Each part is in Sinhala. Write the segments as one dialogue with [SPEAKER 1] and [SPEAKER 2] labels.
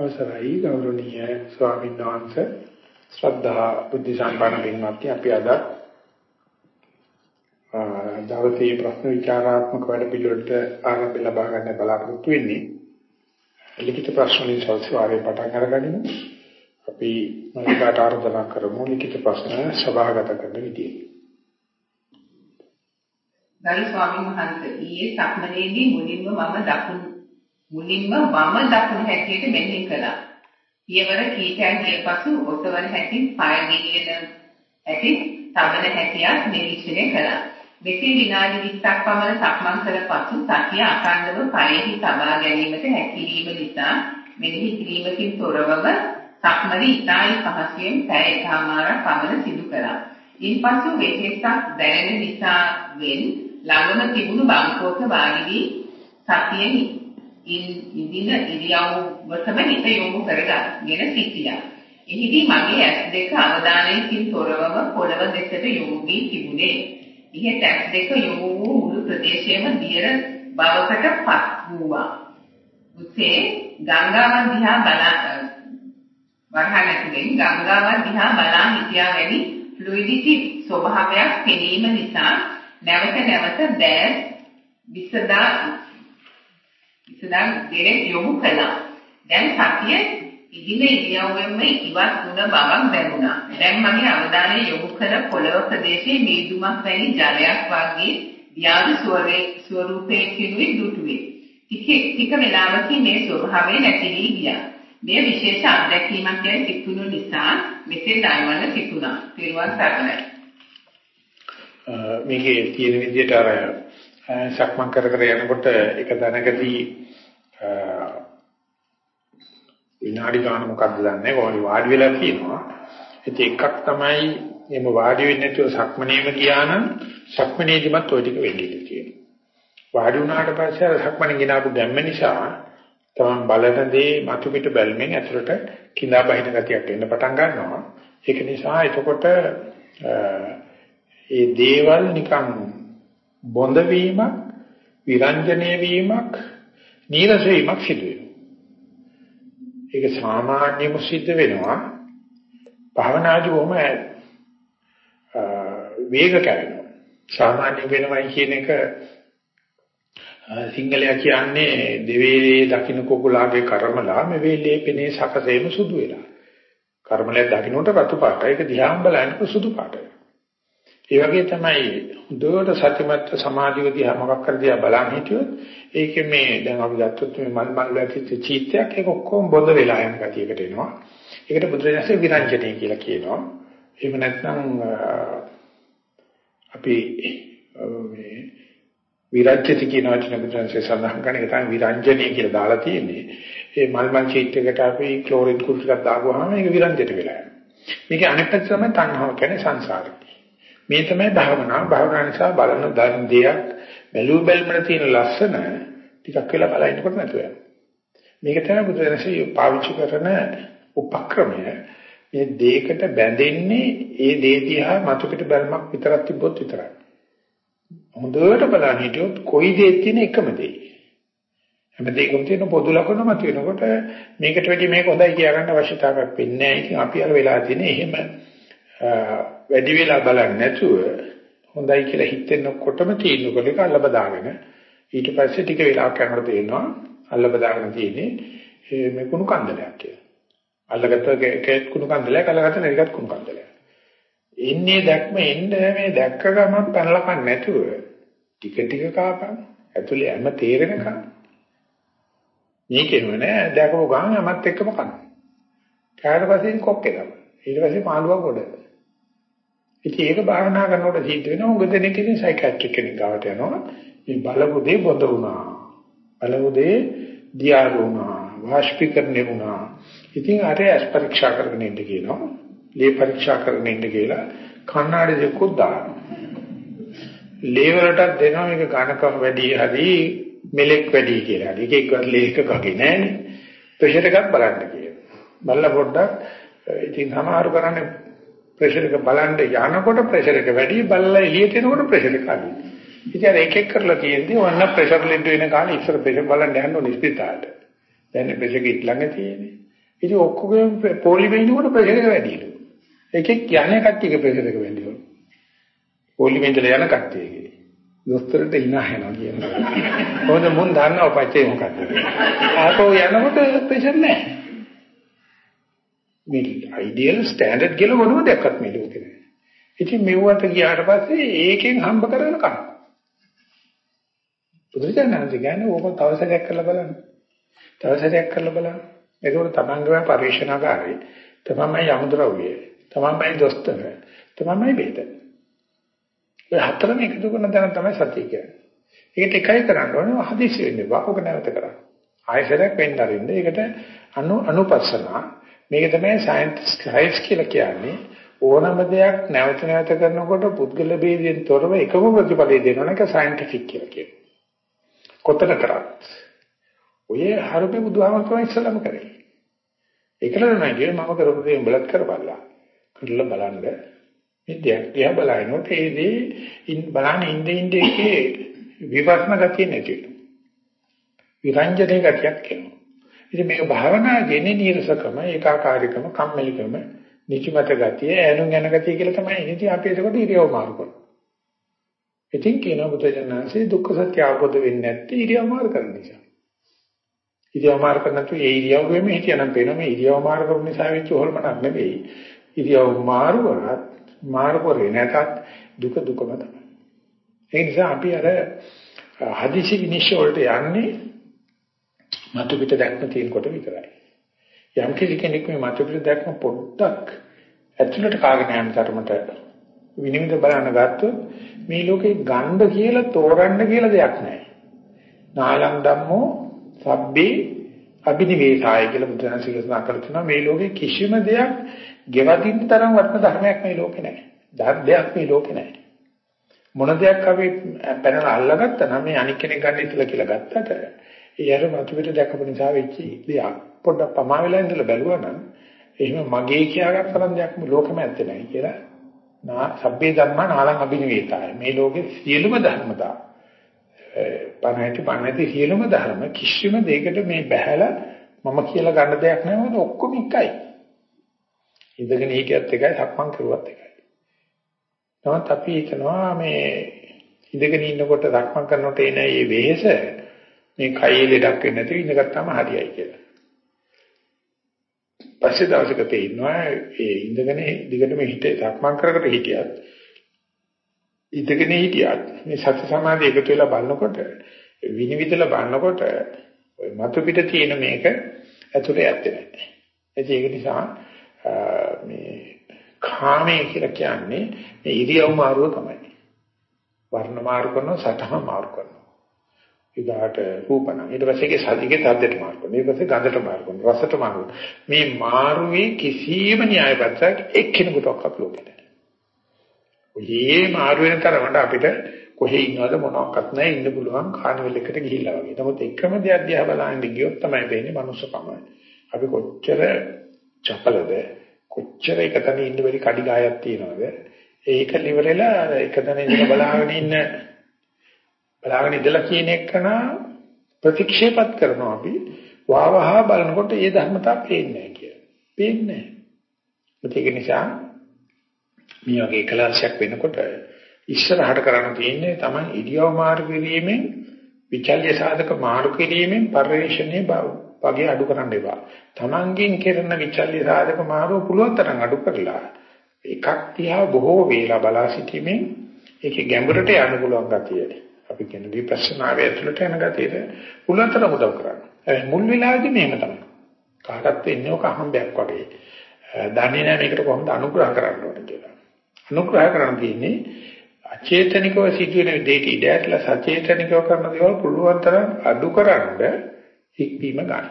[SPEAKER 1] අවසරයි ගෞරවනීය ස්වාමීන් වහන්සේ ශ්‍රද්ධා බුද්ධ සම්පන්න පින්වත්නි අපි අද දවසේ ප්‍රශ්න විචාරාත්මක වැඩ පිළිවෙලට ආරම්භ ලබා ගන්න බලාපොරොත්තු වෙන්නේ. ලිඛිත ප්‍රශ්න වලින් සල්සවාරේ පටන් අරගනිමු. අපි මනිකාට ආරාධනා කරමු ලිඛිත ප්‍රශ්න සභාගත කරන විදියට.
[SPEAKER 2] ගරු ස්වාමීන් වහන්සේ ඊයේ සක්මනේදී මුලින්ම මම දකුණු මුලින්ම වම දකුණු හැටියට මෙහෙය කළා. පියවර කීපයක් ගිය පසු ඔසවන හැටි පය ගෙනියන හැටි තබන හැටියක් නිරීක්ෂණය කළා. මෙසේ විනාඩි 20ක් පමණ සක්මන් කළ පසු සතිය අඛණ්ඩව පයෙහි තබා ගැනීමට හැකියීම නිසා මෙනෙහි කිරීමකින් තොරවම සක්මරි ඉතාලි පහසුවෙන් පැය එකමාරක් පමණ සිදු කළා. ඉන්පසු වෙහෙසක් දැනෙන නිසා වෙන් ළඟම තිබුණු බංකෝක වාඩි වී සතියෙන් ඉදින ඉරියව්වටම හිත යොමු කරගෙන සිටියා. එහිදී මගේ ඇස් දෙක අවධානයකින් තොරවම පොළව දෙසට යොමු වී තිබුණේ. ඉහත ඇස් දෙක යොමු වූ මුළු ප්‍රදේශයම දියර බවකට පත් වූවා. උසේ ගංගාවන් දිහා බලා වරහණකින් ගංගාවන් දිහා බලා හිටියා වැනි ෆ්ලුයිඩිටි ස්වභාවයක් පෙනීම නිසා නැවත නැවත බෑස් විසදා විසදා දෙරේ යොමු කළා. දැන් සතිය ඉදින ඉරියව්වෙම ඉවත් වුණ බවක් දැනුණා. දැන් මගේ අවධානය යොමු කළ පොළව ප්‍රදේශයේ මීදුමක් වැනි ජලයක් වගේ ව්‍යාධි ස්වරේ ස්වරූපයේ කිනුයි දුටුවේ. ටික ටික වෙලාවකින් මේ ස්වභාවය නැති වී ගියා. මේ විශේෂ අත්දැකීමක් ගැන සිතුණු නිසා මෙසේ දන්වන්න සිතුණා. පිරුවන් සරණයි.
[SPEAKER 1] මේකේ තියෙන විදිහට අර සක්මන් කර කර යනකොට එක දැනකදී විනාඩි ගාන මොකද්ද දන්නේ කොහොමද වාඩි වෙලා කියනවා. ඒත් එකක් තමයි එහෙම වාඩි වෙන්නේ නැතුව සක්මනේම ගියානම් සක්මනේදිමත් ওই ටික වෙන්නේ කියලා. වාඩි වුණාට පස්සේ අර සක්මනේ ගినాපු ගැම්ම නිසා තමන් බලන දේ මතු පිට බැල්මෙන් ඇතුළට කිඳා බහින ගතියක් එන්න පටන් ගන්නවා. ඒක නිසා එතකොට ඒ දේවල් නිකන් බොඳ වීමක් විරංජනේ වීමක් නීරස වීමක් සිදු වෙනවා. ඒක සාමාන්‍යම සිද්ධ වෙනවා. භවනාදී වොම වේග කරනවා. සාමාන්‍ය වෙනවයි කියන එක සිංහලයා කියන්නේ දෙවේලේ දකින්න කුකුලාගේ කර්මලා මේ වේලේ පෙනේ සකසේම සුදු වෙලා. කර්මලේ දකින්නට රතු පාටයි ඒක දිහාම බලනකොට සුදු පාටයි. ඒ වගේ තමයි හොඳට සත්‍යමත් සමාධිය දිහා මොකක් කර දිහා බලන් හිටියොත් ඒකේ මේ දැන් අපි ගත්තොත් මේ මල් මල් වැටිච්ච චීත්‍යයක් ඒක ඔක්කොම බොඳ වෙලා යන ගතියකට එනවා. ඒකට බුදුරජාණන්සේ විරංජනේ කියලා කියනවා. එහෙම නැත්නම් අපි මේ විරජ්‍යති කියන වචන බුදුන්සේ සඳහන් කරන එක තමයි විරංජනීය කියලා දාලා තියෙන්නේ. ඒ මල් මල් ෂීට් එකට අපි ක්ලෝරින් කුල් ටිකක් දාගුවාම ඒක විරංජිත වෙලා යනවා. මේකේ අනෙක් පැත්ත තමයි තණ්හාව කියන්නේ සංසාරය. මේ තමයි භාවනාව. භාවනාව නිසා බලන ධර්ම දෙයක් බැලු බැලමන තියෙන ලස්සන ටිකක් වෙලා බලනකොට නැතුව යනවා. මේක තමයි බුදුරජාණන්සේ පාවිච්චි කරන උපක්‍රමය. මේ දෙයකට බැඳෙන්නේ ඒ දේ දිහා මතු පිට බැලමක් විතරක් තිබ්බොත් විතරයි. හොඳට බලන්න හිටියොත් කොයි දෙයක් තියෙන එකම දෙයි. හැම දෙයකම තියෙන පොදු ලක්ෂණ මත වෙනකොට මේකට වැඩි මේක හොඳයි කියා ගන්න අවශ්‍යතාවයක් වෙන්නේ නැහැ. ඉතින් අපි අර වෙලා තියෙන එහෙම වැඩි වෙලා බලන්නේ නැතුව හොඳයි කියලා හිතෙනකොටම තීන්දුව කරලා අල්ල බදාගෙන ඊට පස්සේ ටික වෙලාවක් යනකොට තේරෙනවා අල්ල බදාගෙන තියෙන්නේ මේ කුණු කන්දලයක් කියලා. අල්ලගත්ත කේත් කුණු කන්දලයක් අල්ලගත්ත නෙරිකත් කුණු කන්දලයක්. එන්නේ දැක්ම එන්නේ මේ දැක්ක ගමන් පැනලා කන්න නැතුව ටික ටික කාපන් ඇතුලේ හැම තේරෙනකම් මේකේම නෑ දැකපු ගමන් යමත් එක්කම කන. කාට පස්සේ කොක්කේ තමයි. ඊට පස්සේ මාළුවා ගොඩ. ඉතින් ඒක භාවනා කරනකොට සිද්ධ වෙනවා උග දෙනෙක් ඉතින් සයිකියාට්‍රික් කෙනෙක් ගාවට යනවා. මේ බලපු දේ බොඳ වුණා. බලපු දේ දියා වුණා. වාෂ්පීකරණය වුණා. ඉතින් අර ඇස් පරීක්ෂා කරගෙන ඉන්න කියනවා. ලේ පරීක්ෂා කරගෙන ඉන්න කියලා කණ්ණාඩි දෙකක් දානවා. ලේ වලටත් දෙනවා මේක ඝනකම් වැඩි හරි මෙලෙක් වැඩි කියලා. හරි එකෙක්වත් ලේ එක කගේ නෑනේ. ප්‍රෙෂර් එකක් බලන්න කියලා. බලලා පොඩ්ඩක් ඉතින් සමහරු කරන්නේ ප්‍රෙෂර් එක බලන්න යනකොට ප්‍රෙෂර් එක වැඩි බලලා එළියට එනකොට ප්‍රෙෂර් එක අඩුයි. ඉතින් එක එක කරලා තියෙන්නේ ඔන්න ප්‍රෙෂර් ලෙඩ වෙන කාලේ ඉස්සර ප්‍රෙෂර් බලන්න යන්න ඕනේ ඉස්පිතාලට. දැන් ප්‍රෙෂර් එක ළඟ තියෙන්නේ. ඉතින් ඔක්කොගෙම පොලිමේ ඉන්නකොට ප්‍රෙෂර් එක වැඩිලු. එකෙක් යන්නේ කට්ටියක ප්‍රෙෂර් එක වැඩිලු. පොලිමේ ඉඳලා යන කට්ටියගේ. දොස්තරට hina යනවා කියනවා. කොහොමද මුන් දන්නව පච්චේ මොකද්ද? ආපහු යනකොට ප්‍රෙෂර් නැහැ. මේ අයිඩියල් ස්ටෑන්ඩඩ් කියලා මොනවද දැක්කත් මේ ලෝකේ නැහැ. ඉතින් මෙව්වට ගියාට පස්සේ ඒකෙන් හම්බ කරගෙන කන. බුදුරජාණන් කියන්නේ ඕක තව සැරයක් කරලා බලන්න. තව සැරයක් කරලා බලන්න. ඒකෝට තමන්ගේම පරිශනාකාරී. තමන්මයි යමුද්‍රව්‍ය. තමන්මයි දොස්තර. තමන්මයි බේත. ඒ හතරම එකතු කරන දැන තමයි සත්‍ය කියන්නේ. ඒකට එකයි කරන්න ඕනේ හදිසි වෙන්නේ. වාපක නැවත කරන්න. ආයසරයක් වෙන්න අරින්න. ඒකට අනු අනුපස්සනා මේක තමයි සයන්ස් කියලා කියන්නේ ඕනම දෙයක් නැවත නැවත කරනකොට පුද්ගල ભેදයෙන් තොරව එකම ප්‍රතිඵලය දෙනවා නේද සයන්ටිෆික් කියලා කියන්නේ. කොතන කරත් ඔය හරුපේ බුදුහාමර තමයි ඉස්සලම කරේ. ඒකල නෑ කියේ මම කරපු දේ උඹලත් කරපල්ලා. කරලා බලන්න මේ දෙයක් දිහා බලනකොට ඒ දේ බලන්න ඉන්නේ ඉන්නේ ඒකේ විපස්සනා ගතිය නැති වෙනවා. විරංජනේ ගතියක් එනවා. ඉතින් මේක භාවනාවේදී නීරසකම, ඒකාකාරීකම, කම්මැලිකම, නිචිමත ගතිය, ඈනුම් යන ගතිය කියලා තමයි. ඉතින් අපි ඒකට ඉරියව් මාරු කරනවා. ඉතින් කියනවා බුදුජානන්සේ දුක්ඛ සත්‍ය අවබෝධ වෙන්නේ නැත්තේ ඉරියව් මාරු කරන නිසා. ඉරියව් මාරු කරන තු ඒ ඉරියව්වෙම හිටියනම් පේනවා මේ ඉරියව් මාරු කරන නිසා වෙච්ච හොල්මනක් නෙවෙයි. ඉරියව් මාරු කරත් මාරු කරේ නැතත් දුක දුකම තමයි. ඒ නිසා අපි අර හදිසි විනිශ්චය වලට යන්නේ මතු පිට දැක්ම තියෙනකොට විතරයි. යම් කෙනෙක් මේ මතු පිට දැක්ම පොඩ්ඩක් ඇතුළට කාගෙන යන තරමට විනිවිද බලන්න ගත්තොත් මේ ලෝකේ ගන්ධ කියලා තෝරන්න කියලා දෙයක් නැහැ. නාලම් ධම්මෝ සබ්බේ අභිනිවේසාය කියලා බුදුන් සිගසනා කරතුනා මේ ලෝකේ කිසිම දෙයක් ගෙවදින්න තරම් වටින ධර්මයක් මේ ලෝකේ නැහැ. ධර්මයක් මේ ලෝකේ නැහැ. මොන දෙයක් අපි පැනලා අල්ලගත්තා නම් මේ අනික් කෙනෙක් ගන්න ඉතලා කියලා ගත්තට ඒ අර මතු පිට දැකපු නිසා වෙච්ච දෙයක් පොඩ්ඩක් පමා වෙලා ඉඳලා බැලුවා නම් එහෙම මගේ කියාගන්න තරම් දෙයක් ලෝකෙම ඇත්තේ නැහැ කියලා නා සබ්බේ ධර්මා නාලං අභිනිවේතය. මේ ලෝකේ සියලුම ධර්මතා පණහැටි පණහැටි සියලුම ධර්ම කිසිම දෙයකට මේ බහැලා මම කියලා ගන්න දෙයක් නැහැ මොකද ඔක්කොම එකයි. ඉඳගෙන හිටියත් එකයි සක්මන් කරුවත් එකයි. නමුත් අපි හිතනවා මේ ඉඳගෙන ඉන්නකොට සක්මන් කරනකොට එන මේ වෙහෙස මේ කයේ ලෙඩක් වෙන්නේ නැතිව ඉඳගත්තාම හරියයි කියලා. පස්සේ දවසක තේිනවා ඒ ඉඳගෙන දිගටම හිට සක්මන් කරකට හිටියත් ඉඳගෙන හිටියත් මේ සති සමාධිය එකතු වෙලා බලනකොට විනිවිදලා බලනකොට ওই මතු පිට තියෙන මේක ඇතුලේ ඇත්තේ නැහැ. ඒක නිසා මේ කාමයේ කියලා කියන්නේ මේ ඉරියව් මාරුව තමයි. වර්ණ මාරු කරනවා සතහ මාරු කරනවා. ඊගාට රූපණ ඊට පස්සේ ඒකේ සද්දේ තද්දට මාරු කරනවා ඊට පස්සේ ගඳට මාරු කරනවා රසට මාරු මේ මාරුවේ කිසිම න්‍යාය පත්‍රයක් එක්කෙනෙකුටවත් ලෝකෙට ඔයේ මාරු වෙන තරමට අපිට කොහේ ඉන්නවද මොනවත් නැහැ ඉන්න පුළුවන් කානිවල් එකට ගිහිල්ලා වගේ. නමුත් එකම දෙයක් දිහා බලන්න ගියොත් තමයි වෙන්නේ මනුස්සකම. අපි කොච්චර චපලද කොච්චර එකතන ඉන්න බැරි කඩි ගායක් තියනවද? ඒක liverලා එකතන ඉඳලා බලාගෙන ඉන්න බලාගෙන ඉඳලා කියන එකන ප්‍රතික්ෂේපත් කරනවා අපි වාවහා බලනකොට ඒ ධර්මතා පේන්නේ නැහැ කියලා. පේන්නේ නැහැ. ඒක නිසා මේ වගේ කලාශයක් වෙනකොට ඉස්සරහට කරන්න තියෙන්නේ තමයි ඉරියව් මාරු කිරීමෙන් විචල්්‍ය සාධක මාරු කිරීමෙන් පරිශ්‍රණයේ වගේ අඩු කරන්න එපා. Tamangen කරන විචල්්‍ය සාධක මාරු පුළුවන් තරම් අඩු කරලා එකක් තියා බොහෝ වේලා බලා සිටීමෙන් ඒකේ ගැඹුරට යන්න පුළුවන් ගතිය. අපි කියන විපස්සනාවේ ඇතුළට යන ගතියට උලතර උදව් කරන්නේ. මුල් වෙලාවේදී මේක තමයි. කාටත් වෙන්නේ ඔක අහම්බයක් වගේ. දන්නේ නැහැ මේකට කොහොමද අනුග්‍රහ කරන්න ඕනේ කියලා. අනුග්‍රහ කරන්න තියෙන්නේ අචේතනිකව සිදුවෙන දෙයට ඉඩ ඇట్లా සචේතනිකව කරන දේවල් පුළුවන් තරම් අඩුකරනද හික්වීම ගන්න.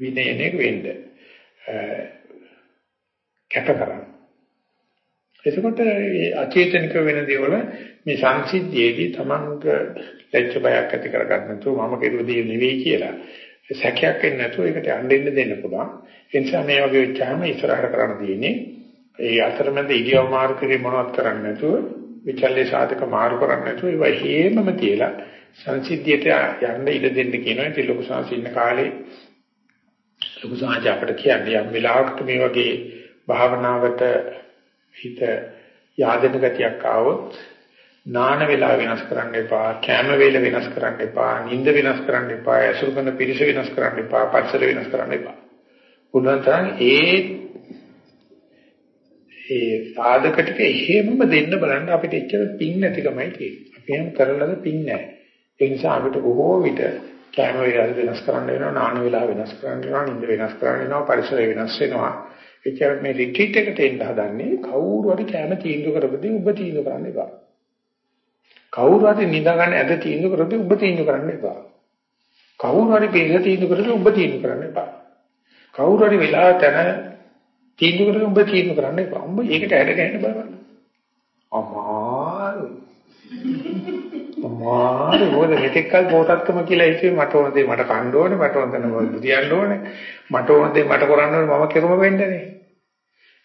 [SPEAKER 1] විනයනේ වෙන්න. කැප කරන්න. එතකොට මේ අචේතනික වෙන දේවල් මේ සංසිද්ධියේදී තමන්ක ලැජ්ජ බයක් ඇති කරගන්න නැතුව මම කෙරුව දේ නෙවෙයි කියලා සැකයක් එන්නේ නැතුව ඒකට යන්න දෙන්න පුළුවන්. ඒ නිසා මේ වගේ වෙච්චාම ඉස්සරහට කරන්න තියෙන්නේ ඒ අතරමැද ඉරියව් මාරු කිරීම මොනවත් කරන්නේ නැතුව විචල්්‍ය සාධක මාරු කරන්නේ නැතුව ඒවා හේමම තියලා සංසිද්ධියට යන්න ඉඩ දෙන්න කියනවා. ඉතින් ලොකු සංසින්න කාලේ ලොකු සමාජය අපිට කියන්නේ යම් වෙලාවකට මේ වගේ භාවනාවට හිත yaadena ගතියක් ආවොත් නාන වේලා වෙනස් කරන්න එපා, කැම වේල වෙනස් කරන්න එපා, නිින්ද වෙනස් කරන්න එපා, අසුරු කරන පිරිස වෙනස් කරන්න එපා, පරිසර වෙනස් කරන්න එපා. පුළුවන් තරම් ඒ ඒ සාධක ටික එහෙමම දෙන්න බලන්න අපිට එච්චර පිං නැතිකමයි තියෙන්නේ. අපි එහෙම කරලද පිං නැහැ. ඒ නිසා අපිට බොහෝ විට කැම වේල වෙනස් කරන්න වෙනවා, නාන වේලා වෙනස් කරන්න වෙනවා, නිින්ද වෙනස් කරන්න වෙනවා, පරිසරය වෙනස් වෙනවා. එච්චර මේ රිට්‍රීට් එකට එන්න හදන්නේ කවුරු හරි කැම තීන්දුව කරපදී ඔබ තීන්දුව කරන්න එපා. කවුරු හරි නිදා ගන්න ඇද තීන්දුව කරපදී ඔබ තීන්දුව කරන්න එපා. කවුරු හරි පිළිස තීන්දුව කරලා ඔබ තීන්දුව කරන්න එපා. කවුරු හරි වෙලා තන තීන්දුව කරලා ඔබ තීන්දුව කරන්න එපා. ඔබ ඒකට ඇඩ ගන්න බලන්න. අමාරු. අමාරු මොකද මෙතෙක් කල් පොතක්කම කියලා හිතුවේ මට ඕන දේ මට කන්න ඕනේ මට ඕන දේ මම බුදියන්න ඕනේ මට ඕන දේ මට කරන්න ඕනේ මම කෙරුම වෙන්නේ නේ.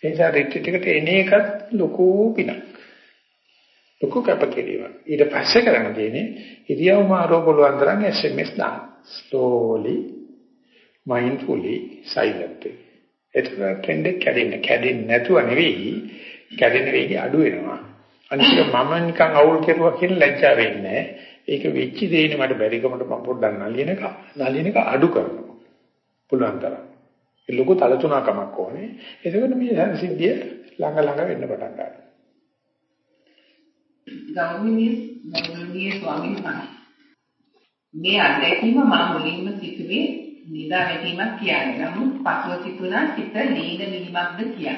[SPEAKER 1] ඒ නිසා රිට්‍රීට් එකට එන එකත් ලොකු පිනක්. ලොකු කැපකිරීමක්. ඊට පස්සේ කරන්න තියෙන්නේ ඉරියව් මාරෝ පුළුවන් තරම් SMS දාන්න. slowly mindfully silently. ඒක ට්‍රෙන්ඩ් එක කැඩෙන්න කැඩෙන්නේ නැතුව නෙවෙයි කැඩෙන වේගය අඩු වෙනවා. අනිත් මම නිකන් අවුල් කෙරුවා කියන ලැජ්ජා වෙන්නේ ඒක වෙච්ච දෙයිනේ මට බැරිකමට මම පොඩ්ඩක් නලියන එක නලියන එක අඩු කරනවා. පුළුවන් තරම්. ඒ ලොකු තලතුණකමක් ඕනේ. එතකොට මේ සිද්ධිය ළඟ ළඟ වෙන්න පටන් ගන්නවා.
[SPEAKER 2] ගෞරවනීය ගෞරවනීය ස්වාමීන් වහන්සේ මේ අත්දැකීම මම මුලින්ම සිතුවේ නිදා වැටීමක් කියන්නේ. නමුත් පසුව සිතුණා සිත ලීන වීමක්ද කියන්නේ.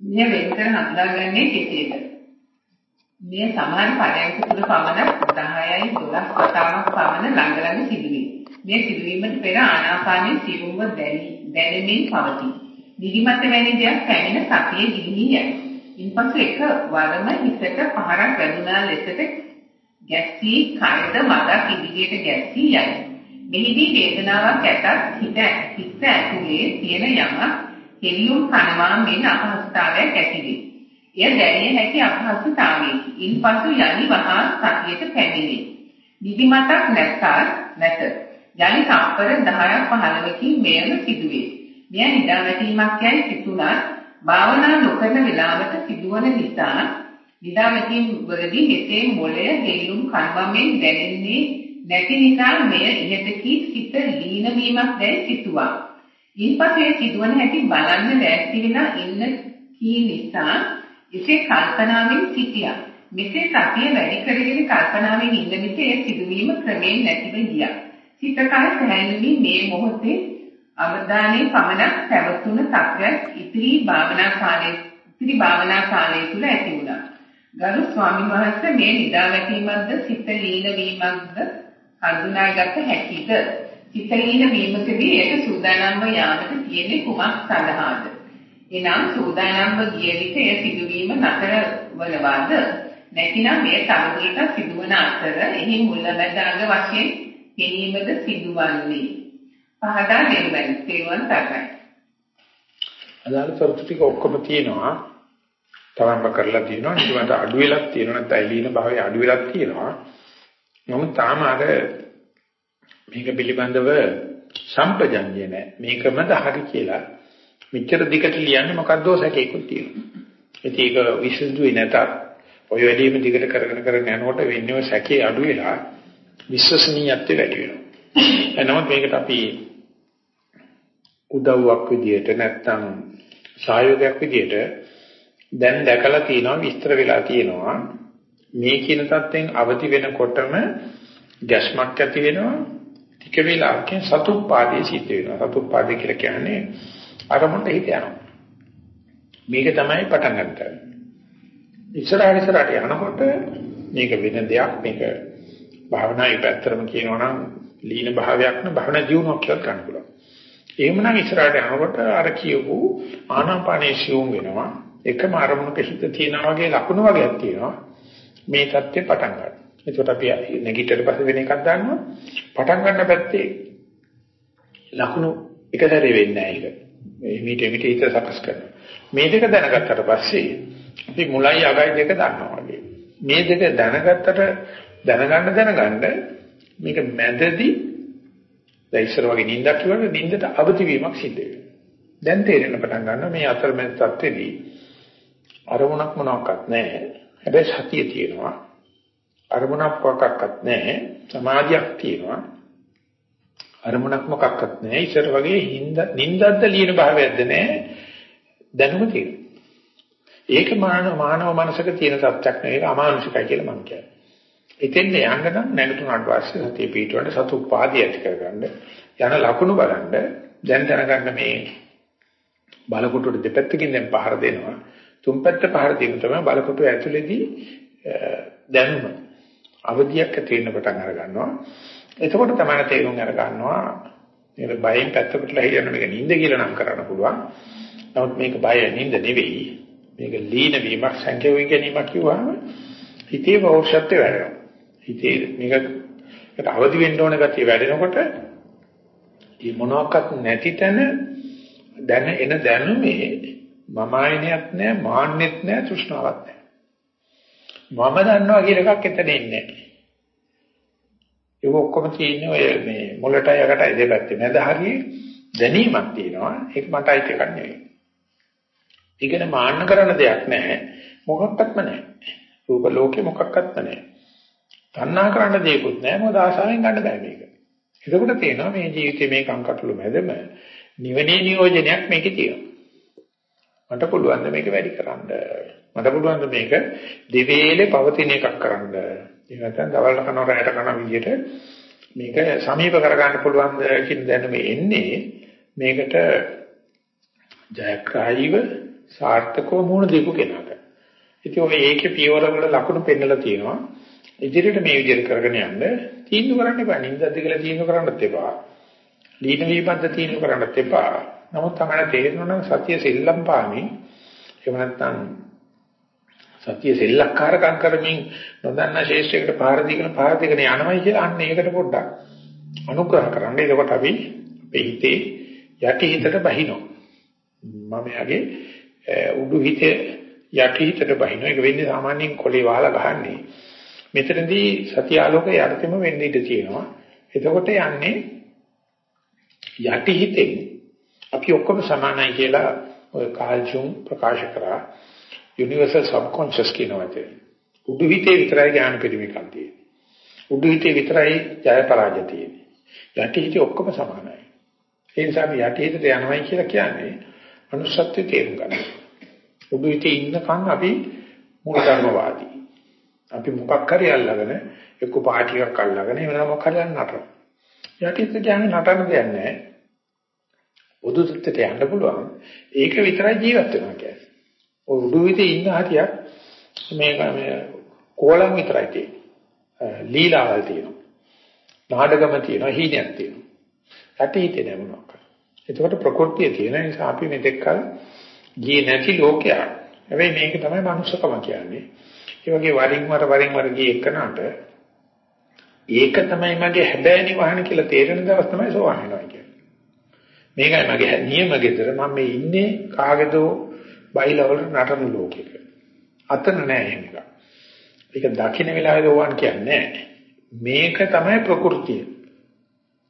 [SPEAKER 2] මෙය වෙන්කර හඳුනාගන්නේ කෙසේද? මේ සමහර පරයන්ක තුල පමණ 10යි 12 කතාවක් පමණ ළඟ ළඟ සිදුවේ. මේ සිදුවීමට පෙර ආනාපානයේ සිරුම්ව දැනෙමින් පවතී. නිදිමත වැනි දෙයක් පැමිණ සතියේ ගිලිහි යයි. ඉන්පසු එක වරම හිසට පහරක් වැදුනා ලෙසට ගැස්සී කයද මදක් ඉදිරියට ගැස්සී යයි. මෙහිදී වේදනාවක් ඇතත් හිත හිත ඇතුලේ තියෙන යමක් හෙල්ලුම් කනවා මෙන් අපහසුතාවයක් ඇතිවේ. එය දැනිය හැකි අපහසුතාවයකි. ඉන්පසු යලි වහා සතියට පැමිණේ. නිදිමතක් නැත්ත නැත. යලි තප්පර 10ක් 15කින් මෙයම සිදුවේ. මෙය නිදාවැටීමක් යයි සිතුණත් භාවනා නොකරන වෙලාවට සිදුවන නිසා නිදාවැටීම් වලදී හිතේ මොළය හෙල්ලුම් කනවමින් දැනෙන්නේ නැති නිසා මෙය ඉහත කී සිත ලීන වීමක් දැයි සිතුවා. ඊපස්සේ ඒ සිදුවන හැටි බලන්න ලෑස්ති වෙලා ඉන්න කී නිසා එසේ කල්පනාවෙන් සිටියා. මෙසේ සතිය වැඩි කරගෙන කල්පනාවෙන් ඉන්න විට ඒ සිදුවීම ක්‍රමයෙන් නැතිව ගියා. සිත කය සැහැල්ලුවී මේ මොහොතේ අවධානයේ පමණක් පැවතුන තත්ත්වයක් ඉතිරි භාවනා කාලයේ ඉතිරි භාවනා කාලය තුල ඇති වුණා. ගරු ස්වාමීන් වහන්සේ මේ නිදාවැටීමක්ද සිත ලීන වීමක්ද හඳුනාගත හැකිද? සිතලීන වීමකදී ඒක සූදානම්ව යාමට තියෙන්නේ කුමක් සඳහාද? එනම් සූදානම්ව ගිය විට එය සිදුවීම නතර වනවාද? නැතිනම් මේ තවදුරටත් සිදුවන අතර එහි මුලැමැදාග වශයෙන් ගැනීමද සිදුවන්නේ? පහදා දෙන්න තේරුවන් තරයි.
[SPEAKER 1] අදාළ තොරතුරු ටික ඔක්කොම තියෙනවා. තමන්ම කරලා තියෙනවා. නිකමට අඩු වෙලක් තියෙනවා නැත්නම් ඇලීන භාවය අඩු වෙලක් තියෙනවා. නමුත් තාම අර මේක පිළිබඳව සම්පජන්‍ය නැහැ. මේකමද හරි කියලා මෙච්චර දිගට ලියන්නේ මොකද්ද සැකේකුත් තියෙනවා. ඉතින් ඒක විසඳුවේ නැතත් ඔය වැඩිම දිගට කරගෙන කරගෙන යනකොට වෙන්නේව සැකේ අඩු වෙලා විශ්වසනීයත්වය වැඩි වෙනවා. එනමුත් මේකට අපි උදව්වක් විදියට නැත්තම් සහයෝගයක් විදියට දැන් දැකලා තියෙනවා විස්තර වෙලා තියෙනවා මේ කියන தත්යෙන් අවදි වෙනකොටම ගැස්මක් ඇති වෙනවා ටික වෙලාවකින් සතුප්පාදයේ සිද්ධ වෙනවා. සතුප්පාදේ කියලා කියන්නේ අරමුණට හිත යනවා. මේක තමයි පටන් ගන්න. ඉස්සරහට ඉස්සරහට යනකොට මේක වෙන දෙයක් මේක භාවනාවේ පැත්තරම කියනවා නම් ලීන භාවයක් න භාවනා ජීවණයක් කියලා ගන්න පුළුවන්. එහෙමනම් ඉස්සරහට යනකොට අර කියපු ආනාපානයේ සියුම් වෙනවා. එකම අරමුණක හිත තියනා වගේ ලකුණු වගේක් තියෙනවා. මේ தත්ත්වේ පටන් ගන්න. එතකොට අපි නැගිටිට පස්සේ වෙන එකක් දාන්නවා. පටන් ගන්න පැත්තේ ලකුණු එක සැරේ වෙන්නේ නැහැ ඒක. මේ මීට මීට හිත සකස් කරනවා. මේ දෙක දැනගත්තට පස්සේ අපි මුලයි අගයි දෙක දන්නවා වගේ. මේ දෙක දැනගත්තට දැනගන්න දැනගන්න මේක මැදදී දැන් ඉස්සර වගේ නිින්දක් කියවන නිින්දට අවදි වීමක් සිද්ධ වෙනවා. දැන් තේරෙන්න පටන් ගන්නවා මේ අතරමැද තත්ත්වෙදී අරමුණක් මොනවාක්වත් නැහැ. හැබැයි සතිය තියෙනවා. අරමුණක් මොකක්වත් නැහැ. සමාධියක් තියෙනවා. අරමුණක් මොකක්වත් නැහැ. ඉස්සර වගේ නිින්දද්ද ලියන භාවයක්ද නැහැ. දැනුම තියෙනවා. ඒක මානව මානව මනසක තියෙන සත්‍යක් නෙවෙයි අමානුෂිකයි කියලා මම කියන්නේ. එතෙන් යන්න නම් නැගතුණාට පස්සේ සතිය පිටවන්න සතු උපාදී ඇති කරගන්න යන ලකුණු බලන්න දැන් දැනගන්න මේ බලකොටුවට දෙපැත්තකින් දැන් පහර දෙනවා තුන් පැත්ත පහර දීම තමයි බලකොටුව ඇතුලේදී දැනුම අවදියක් ඇති වෙන්න පටන් අර ගන්නවා එතකොට තමයි තේරුම් අර ගන්නවා මේක බයෙන් පැත්තකට ලහිරන මේක නිින්ද කියලා නම් කරන්න පුළුවන්. නමුත් මේක බය නිින්ද නෙවෙයි. මේක ලීන වීමක් සංකේතයෙන් ගැනීමක් කිව්වම හිතේ පෞරුෂත්වය වැඩෙනවා. හිතේ මේකට අවදි වෙන්න ඕන ගතිය වැඩෙනකොට මේ මොනවාක්වත් නැති තැන දැන එන දැනුමේ මම ආයනයක් නැහැ මාන්නෙත් නැහැ තෘෂ්ණාවක් නැහැ මම දන්නවා කියන එකක් එතන ඉන්නේ. ඒක ඔක්කොම තියෙන්නේ ඔය මේ මොළටයි යකටයි දෙපැත්තේ මැද හරියේ දැනීමක් තියෙනවා ඒක මට අයිති එකක් නෙවෙයි ඉගෙන මාන්න කරන දෙයක් නැහැ මොකක්වත්ම නැහැ රූප ලෝකේ මොකක්වත්ම නැහැ තණ්හා කරන්න දෙයක්වත් නැහැ මොකද ආසාවෙන් ගන්න බෑ මේක. එතකොට තේනවා මේ ජීවිතේ මේ කංකටොළු මැදම නිවනේ නියෝජනයක් මේකේ තියෙනවා. මට පුළුවන් මේක වැඩි කරන්න. මට පුළුවන් මේක දෙවේලේ පවතින එකක් කරන්න. ඒ නැත්නම් දවල් කන රැයට කන විදිහට මේක සමීප කරගන්න පුළුවන් කියන දැනුම එන්නේ මේකට ජයග්‍රාහීව සාර්ථකව මුණ දීපු කෙනාට. ඉතින් ඔය ඒකේ පියවරවල ලකුණු පෙන්නලා තියෙනවා. ඉදිරියට මේ විදිහට කරගෙන යන්න තීන්දුව කරන්න එපා. නින්දද්ද කියලා තීන්දුව කරන්නත් එපා. ලීන වීමද්ද තීන්දුව කරන්නත් එපා. නමුත් තමයි තේරෙනවා නම් සතිය සෙල්ලම් පාමින් එහෙම නැත්නම් සතිය සෙල්ලක්කාරකම් කරමින් නොදන්නා ශේෂ්ත්‍රයකට පාර දීගෙන පාර දෙකන යනවයි කියලා අන්න ඒකට පොඩ්ඩක් අනුග්‍රහ කරන්න. එතකොට අපි අපේ හිතේ යටි හිතට බහිනවා. මම යගේ උඩු හිතේ යටි හිතට බහිනවා. ඒක වෙන්නේ සාමාන්‍යයෙන් කොලේ වහලා ගහන්නේ. මෙතනදී සත්‍ය ආලෝකය යටතෙම වෙන්න ඉඩ තියෙනවා. එතකොට යන්නේ යටි හිතෙන් අපි ඔක්කොම සමානයි කියලා ඔය කාල්ජුන් ප්‍රකාශ කරා යුනිවර්සල් සබ්කොන්ෂස් කියනවාට. උඩු හිතේ විතරයි ඥාන පරිමේකක් තියෙන්නේ. උඩු හිතේ විතරයි ජය පරාජය තියෙන්නේ. යටි හිතේ ඔක්කොම සමානයි. ඒ නිසා අපි යටි හිතට යනවයි කියලා කියන්නේ අනුසත්‍ය තේරුම් ගන්න. උඩු හිතේ ඉන්නකන් අපි මූලධර්මවාදී. අපි මොකක් හරි අල්ලගෙන එක්ක පාටි එකක් අල්ලගෙන එහෙම නම් මොකක් හරි නටන. යටිත් කියන්නේ නටන දෙයක් නැහැ. උදුත්තට යන්න පුළුවන්. ඒක විතරයි ජීවත් වෙනවා කියන්නේ. ඔය උඩු විතේ ඉන්න හරියක් මේක මේ කෝලම් විතරයි තියෙන්නේ. ලීලාවල් තියෙනවා. නාඩගම තියෙනවා, හීනයක් තියෙනවා. යටි හිතේ නෑ මොනවාක්. එතකොට ප්‍රകൃතිය තියෙන නිසා අපි මෙතෙක් කල ගියේ නැති ලෝකයක්. හැබැයි මේක තමයි මනුස්සකම කියන්නේ. ඒ වගේ වරින් වර වරින් වර ගියේ එකනට ඒක තමයි මගේ හැබෑ නිවහන කියලා තේරෙන දවස් තමයි සෝවන් වෙනවා කියන්නේ. මේකයි මගේ නියම ගෙදර මම මේ ඉන්නේ කාගේදෝ බයිලවල නටන ලෝකෙක. අතන නෑ එහෙම එක. ඒක දකින්න වෙලාවේ ඕවන් කියන්නේ මේක තමයි ප්‍රകൃතිය.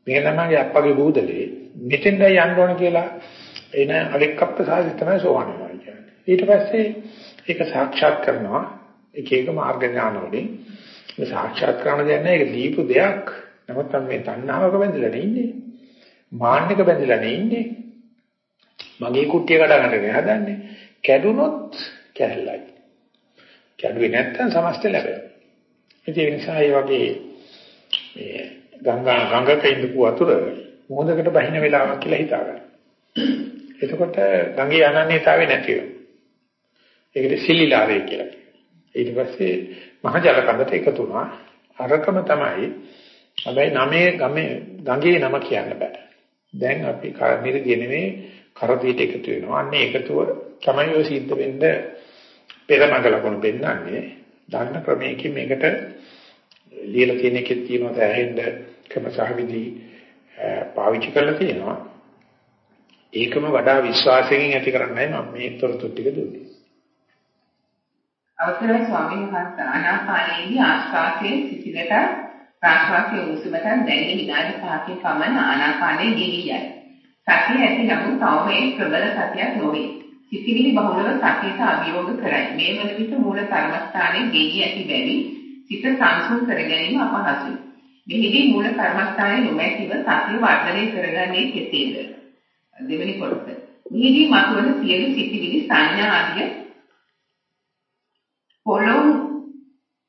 [SPEAKER 1] මේක තමයි අප්පගේ බූදලේ මෙතෙන්දයි යන්න ඕන කියලා එන අලෙක්කප්ප සාධි තමයි සෝවන් වෙනවා කියන්නේ. ඊට පස්සේ ඒක සාක්ෂාත් කරනවා එක එක මාර්ග ඥාන වලින් මේ සාක්ෂාත් කරන දෙයක් නෑ ඒක දීපු දෙයක්. නමුත් මේ තණ්හාවක බැඳලා ඉන්නේ. මාන්නක බැඳලා ඉන්නේ. මගේ කුට්ටිය කඩ ගන්න හදන්නේ. කැඩුනොත් කැරලයි. කැඩුවේ නැත්තම් සමස්ත ලැබෙනවා. ඒ නිසා ඒ වගේ මේ ගංගා ගංගක ඉඳපු වතුර මොහොතකට බහින වෙලාවක් කියලා හිතාගන්න. එතකොට ගඟේ අනන්‍යතාවය නැති වෙනවා. ඒකට සිලිලාරය කියලා කියනවා. ඊට පස්සේ මහ ජල කඳට එකතු වුණා. අරකම තමයි. හැබැයි නමේ ගමේ ගඟේ නම කියන්න බෑ. දැන් අපි නිරදිය නෙමෙයි කරදීට එකතු වෙනවා. අන්න ඒකතුව තමයි ඔය සිද්ධ වෙන්න පෙරමඟ ලකුණු පෙන්වන්නේ. දාන්න ක්‍රමයකින් මේකට ලියලා තියෙන එකේ තියෙනවා දැහෙන්න ක්‍රම සහවිදි පාවිච්චි කරලා තියෙනවා. ඒකම වඩා විශ්වාසයෙන් ඇති කරන්නයි මම මේ තොරතුරු ටික දුන්නේ.
[SPEAKER 2] අවසරයි ස්වාමීන් වහන්සේ ආනාපානයේදී ආස්වාදයේ සිසිලට ප්‍රාශ්වාසයේ උණුසුමට දැනෙන විනාඩි 5කින් පමණ ආනාපානයේ ගෙවි යයි. සතිය ඇති නමුත් තවම ඒ ප්‍රබල සතියක් නොවේ. සිතිවිලි බහුලව සතියට අභියෝග කරයි. මේ වන විට මූල කර්මස්ථානයේ ගෙවි ඇති බැවින් සිත සංසුන් කර ගැනීම අපහසුයි. මෙහිදී මූල කර්මස්ථානයේ නොමැතිව සතිය වර්ධනය කරගන්නේ කෙසේද? දෙවෙනි කොටස. මෙහිදී මතුවන සියලු සිතිවිලි සංඥා ආදිය පොළොව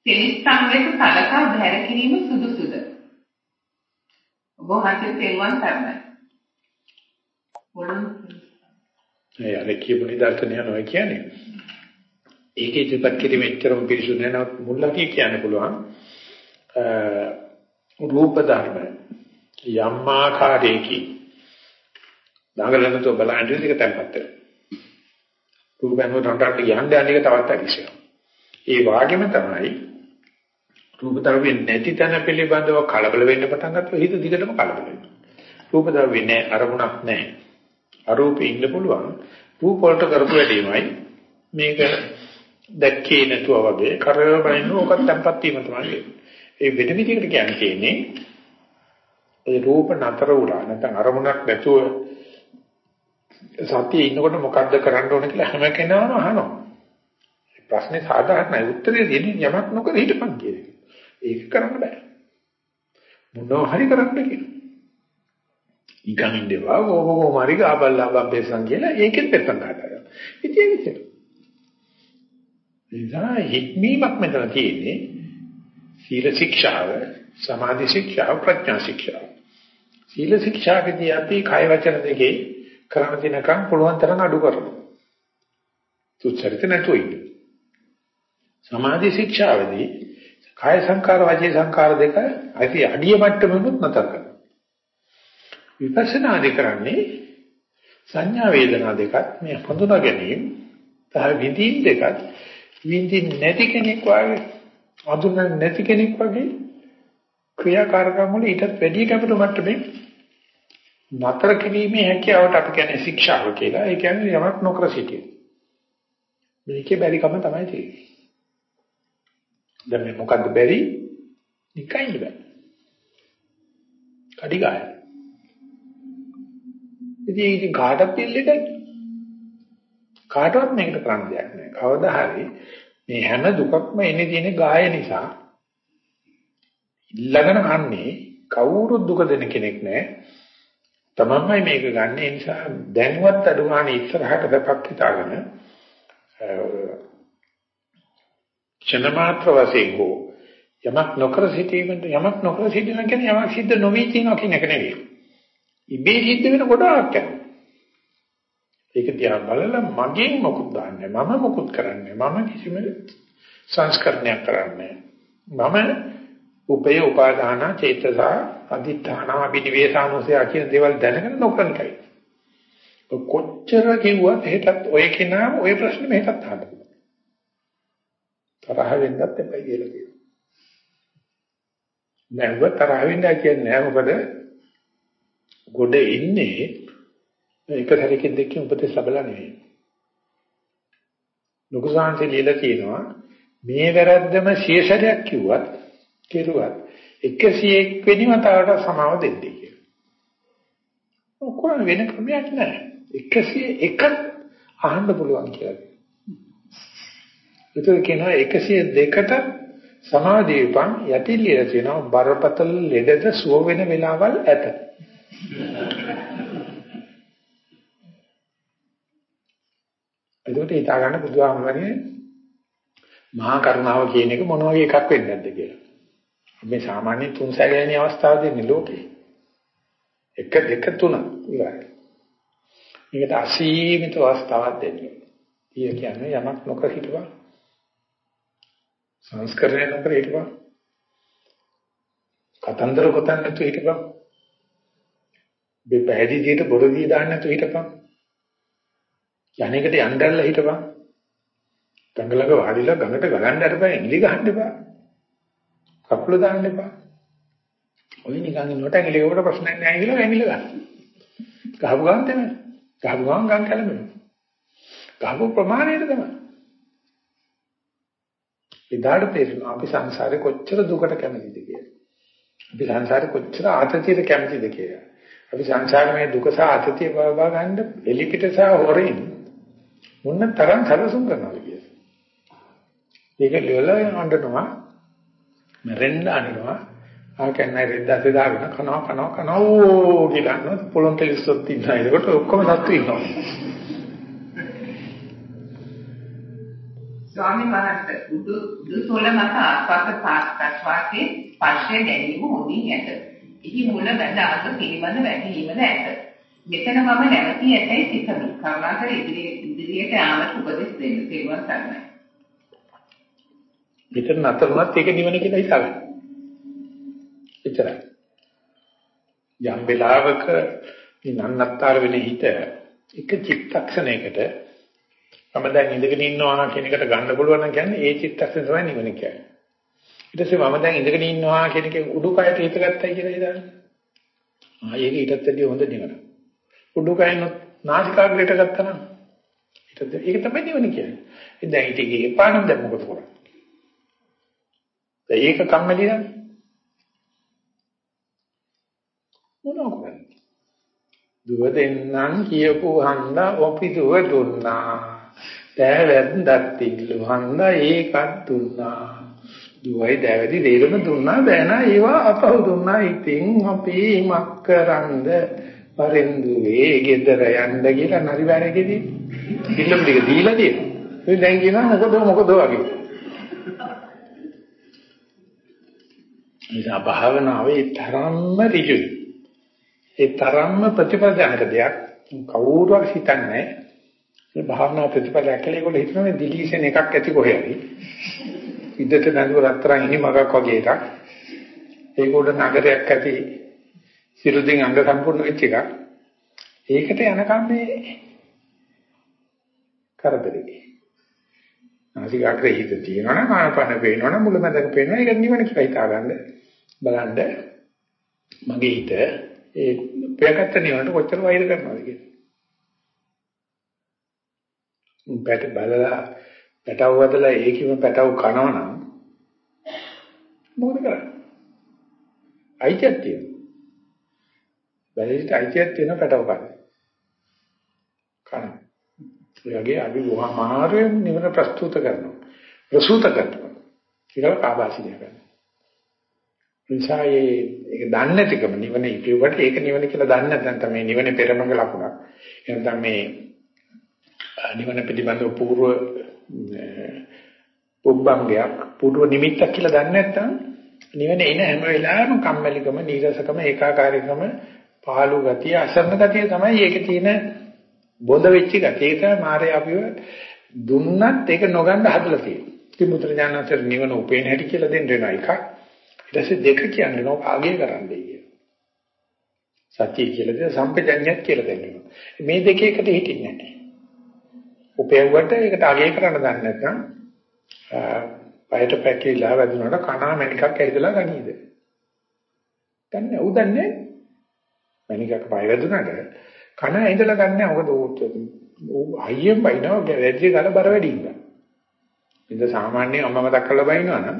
[SPEAKER 2] තෙලිස්සම් වෙත සලකා බැහැර කිරීම සුදුසුද? ඔබ වහන්සේ තෙරුවන් සරණයි. පොළොව
[SPEAKER 1] ඒ අර කියපු නිදර්ශනය යනවා කියන්නේ. ඒකේ ඉතිපත් කිරීම එච්චරම පිරිසුදු නැනවත් මුල්ලකී කියන්න පුළුවන්. රූප ධර්ම යම් ආකාරයකින් දඟලනතෝ බලන්නේ ඒක තැම්පත් වෙනවා. රූපයන් වලට රටට යන්න යන එක තවත් අදිශයක්. ඒ වාගෙම තමයි රූප ධර්මයෙන් නැති තැන පිළිබඳව කලබල වෙන්න පටන් ගත්තොත් හිත දිගටම කලබල වෙනවා. රූප ධර්මයෙන් නැහැ අරමුණක් නැහැ. අරූපේ ඉන්න පුළුවන්. රූප වලට කරපු වැඩිමයි මේක දැක්කේ නැතුව වගේ කරවබයින් ඕකත් තැම්පත් වීම තමයි. ඒ වෙන විදිහකට කියන්නේ ඒ රූප නතර වුණා නැත්නම් අරමුණක් නැතුව සතියේ ඉන්නකොට මොකද්ද කරන්න ඕන කියලා හැම කෙනාම අහනවා. ප්‍රශ්නේ සාධාරණයි උත්තරේ දෙන්නේ යමක් නොකර හිටපන් කියන එක. ඒක කරන්න බෑ. මොනවා හරි කරන්න කියනවා. නිකන් ඉඳලා ඕකෝ මාරි ගාබල්ලා බම්බේසන් කියලා ඒකෙත් පෙත්තන් ගන්නවා. ඉතින් ඒක ඉතින් හික්මීමක් මෙතන තියෙන්නේ සීල ශික්ෂාව, සමාධි ශික්ෂාව, ප්‍රඥා ශික්ෂාව. සීල ශික්ෂාවේදී අපි කය වචන දෙකේ කරන්න දිනකම් පුළුවන් තරම් අඩු කරනවා. තුච්චරිත නැතුව ඉන්න. සමාධි ශික්ෂාවේදී කාය සංකාර වාචී සංකාර දෙක අති අඩිය මට්ටමෙමුත් නතර කරනවා. විපස්සනාදී කරන්නේ සංඥා වේදනා දෙකත් මේ හඳුනා ගැනීම තහ විඳින් දෙකත් විඳින් නැති කෙනෙක් වගේ අඳුන නැති කෙනෙක් වගේ ක්‍රියාකාරකම් වල ඊටත් වැඩි කැපට මට්ටමේ නතර කිරීමේ හැකියාවට අපි කියන්නේ ශික්ෂාව කියලා. ඒ කියන්නේ යමක් නොකර සිටින. මේකේ බැරිකම තමයි තියෙන්නේ. දැන් මේ මොකද්ද බැරි? නිකයින් බෑ. කඩිගාය. ඉතින් ඉතින් කාටවත් පිළිලෙකයි. කාටවත් මේකට කරන්න දෙයක් නෑ. කවදා හරි මේ හැම දුකක්ම එන්නේ තියෙන ගාය නිසා. ඊළඟන අන්නේ කවුරුත් දුක දෙන කෙනෙක් නෑ. තමන්මයි මේක ගන්න ඒ නිසා දැන්වත් අඩුමානේ ඉස්සරහට දෙපක් හිතාගෙන ක්ෂණ මාත්‍ර වශයෙන් හෝ යමක් නොකර සිටීමෙන් යමක් නොකර සිටින කියන්නේ යමක් සිද්ධ නොවී තියෙනවා කියන එක නෙවෙයි. ඉබේ සිද්ධ වෙන ගොඩාක් යනවා. ඒක තියා බලලා මගෙන් මොකුත් දාන්නේ මම මොකුත් කරන්නේ මම කිසිම සංස්කරණයක් කරන්නේ මම උපේ උපාදාන චේතසා අදිඨාන අභිනිවේෂානුසය කියන දේවල් දැනගෙන නොකරන එකයි. කොච්චර කිව්වත් හෙටත් ඔය කෙනා ඔය ප්‍රශ්නේ මෙහෙටත් අහන්න පුළුවන්. තරහ වෙන්නත් එපා කියලා කියනවා. නැව තරහ වෙන්න කියන්නේ නැහැ මොකද ගොඩ ඉන්නේ එක සැරකින් දෙකකින් උපදෙස් ලැබලා නෙවෙයි. ලොකු සාංශය ලියලා කියනවා මේ වැරද්දම ශේෂරයක් කිව්වත් කෙරුවත් 101 වෙනි වතාවට සමාව දෙන්නේ කියලා. ඔක්කොම වෙන ක්‍රමයක් නැහැ. 101ක් අහන්න පුළුවන් කියලා. ඒතර කියනවා 102ට සමාදීපං යටිලිය තියෙනවා බරපතල ලෙඩද සුව වෙන වෙලාවල් ඇත. ඒකට හිතා ගන්න බුදුහාමරනේ මහා කරුණාව කියන එක මොන වගේ එකක් වෙන්නේ නැද්ද කියලා. මේ සාමාන්‍ය තුන් සැරේණි අවස්ථාව දෙන්නේ ලෝකේ. එක දෙක තුන ඉවරයි. මේකට අසීමිත අවස්ථාවක් දෙන්නේ. ඊය කියන්නේ යමක් නොකර හිටපන්. සංස්කරණය නොකර හිටපන්. කතන්දර ගොතන්න නැතුව හිටපන්. මේ පැහැදිලි දෙයට බොරදී දාන්න නැතුව හිටපන්. යන්නේකට යන්නදල්ලා හිටපන්. ගඟලක වාඩිලා ගඟට ගලන්න අරපන් එලි ගහන්න එපා. කකුල දාන්න එපා. ඔය නිකන් ඉන්නකොට ඇඟිලිවකට ප්‍රශ්නයක් නැහැ කියලා ඇඟිල්ල ගන්න. ගහපු ගමන් තමයි. ගහපු ගමන් ගම් කැළඹෙනවා. ගහපු ප්‍රමාණයට තමයි. එදාට තේරෙනවා අපි සංසාරේ කොච්චර දුකට කැමතිද කියලා. අපි සංසාරේ කොච්චර ආතතියට කැමතිද කියලා. අපි සංසාරේ මේ දුක සහ ආතතිය බව ගන්න එලිපිට සහ හොරින් මොන තරම් සැලසුම් කරනවද කියලා. ඒක ලෙවල අඬනවා මරෙන්න අඬනවා ආකන්නේ රෙද්දත් දාගෙන කනවා කනවා කනවා ඕ කියලා පොළොන් කෙලිස්සොත් ඉන්නවා ඒකට ඔක්කොම සත්තු ඉන්නවා
[SPEAKER 2] ස්වාමීන් වහන්සේ උදු දුසොල මත ආස්වාද ප්‍රස්වාසයේ ස්පර්ශය දැනීම හොඳින් ඇත. එහි මුල බඳ අග පිළිබඳ වැටහීමද ඇත. මෙතන මම නැවතී ඇතැයි සිතමි. කරුණාකර ඉදිරියට යාමට උපදෙස් දෙන්න. තේරුවන් ගන්නයි.
[SPEAKER 1] මෙතන නතර වුණත් ඒක නිවන කියලා හිතාගන්න. එච්චරයි. යම් වෙලාවක මේ නන්නත්තර වෙන හිත එක චිත්තක්ෂණයකට මම දැන් ඉඳගෙන ඉන්නවා කියන එකට ගන්න පුළුවන් නම් කියන්නේ ඒ චිත්තක්ෂණ තමයි නිවන කියන්නේ. ඊට පස්සේ මම දැන් ඉඳගෙන ඉන්නවා කියන එකේ උඩුකයට හිත ගත්තයි කියලා හිතන්න. ආ ඒක ඊටත් වැඩිය හොඳ නිවන. උඩුකයන නාසිකාග්‍රයට ගත්තා නම් ඊටත් ඒක තමයි නිවන කියන්නේ. දැන් ඊට ගියේ පානම් දැන් මොකද කරන්නේ? ඒක කම්මැලි නම් මොනව කරන්නේ? දුව දෙන්නම් කියපු හන්දා ඔපි දුව දුන්නා. දෑවැද්දත් ඉල්ලුවන්ද ඒකත් දුන්නා. දුවයි දෑවැදි දෙරම දුන්නා බෑන ඒවා අපහු දුන්නා. ඉතින් අපි මක් කරන්ද පරින්දුවේ ගෙදර යන්න කියලා නරි බෑරකෙදී ඉල්ලුම් ටික දීලා තියෙනවා. ඉතින් දැන් කියනවා මොකද මොකද වගේ. නිසා භාවනාවේ තරම්ම ඍජුයි. ඒ තරම්ම ප්‍රතිපදානක දෙයක් කවුරුවක් හිතන්නේ මේ භාවනා ප්‍රතිපලයක් කියලා ඒගොල්ලෝ හිතනවා දිලීසෙන් එකක් ඇති කොහේ හරි. ඉද්දට නඳුර අතරන් ඉනි මගක් වගේ එකක්. ඒකෝට නගරයක් ඇති සිරුදින් අංග සම්පූර්ණ වෙච්ච එකක්. ඒකට යනකම් මේ කරදරේ. නාසිකාග්‍රේ හිත තියෙනවනම් ආනපන පේනවනම් මුලමඳක පේනවා ඒක නිවන කියලා හිතාගන්න බලන්න මගේ හිත ඒ ප්‍රයකත්ත නිවනට කොච්චර වෛර කරනවද කියලා. පැට බලලා පැටව වදලා ඒකෙම පැටව කනවනම් මොකද කරන්නේ? අයිතියක් තියෙනවා. බැලීට අයිතියක් තියෙන පැටව කන. කන. ඔයගේ අපි මහාරයෙන් නිවන ප්‍රස්තුත කරනවා. ප්‍රසූත කරනවා. ඒක කාබාසිනිය කරනවා. නිසායේ ඒක දන්නේ නැතිකම නිවන ඉතිවට ඒක නිවන කියලා දන්නේ නැත්නම් තමයි නිවනේ පෙරමඟ ලකුණක්. එහෙනම් මේ නිවන පිළිබඳව పూర్ව පුබ්බංගයක් పూర్ව නිමිත්තක් කියලා දන්නේ නැත්නම් නිවන එන හැම වෙලාවෙම කම්මැලිකම නීරසකම ඒකාකාරීකම පහළු ගතිය අසරණ ගතිය තමයි ඒකේ තියෙන බොඳ වෙච්ච ගතිය. ඒක තමයි මාරේ අපිව දුන්නත් ඒක නොගන්න හදලා තියෙන්නේ. ඉතින් මුත්‍රාඥානතර නිවන උපේන හැටි කියලා දෙන්න වෙනවා එකක්. ඊට පස්සේ දෙක කියන්නේ නෝ ආගේ කරන්නේ කිය. සත්‍ය කියලා දෙන සම්පජඤ්ඤයත් කියලා දෙන්නවා. මේ දෙක එකට හිටින්නේ නැහැ. උපයවුවට ඒකට අගය කරන්න දන්නේ නැත්නම් පයට පැකිලා වැදුනට කණා මණිකක් ඇරිදලා ගනීද? ගන්න උදන්නේ මණිකක් පය වැදුනට කන ඇඳලා ගන්න මොකද ඌ අයියෙන් බයිනවා වැද්දේ ගල බර වැඩි ඉඳලා. ඉත සාමාන්‍ය අම්ම මතක් කරලා බයිනවා නම්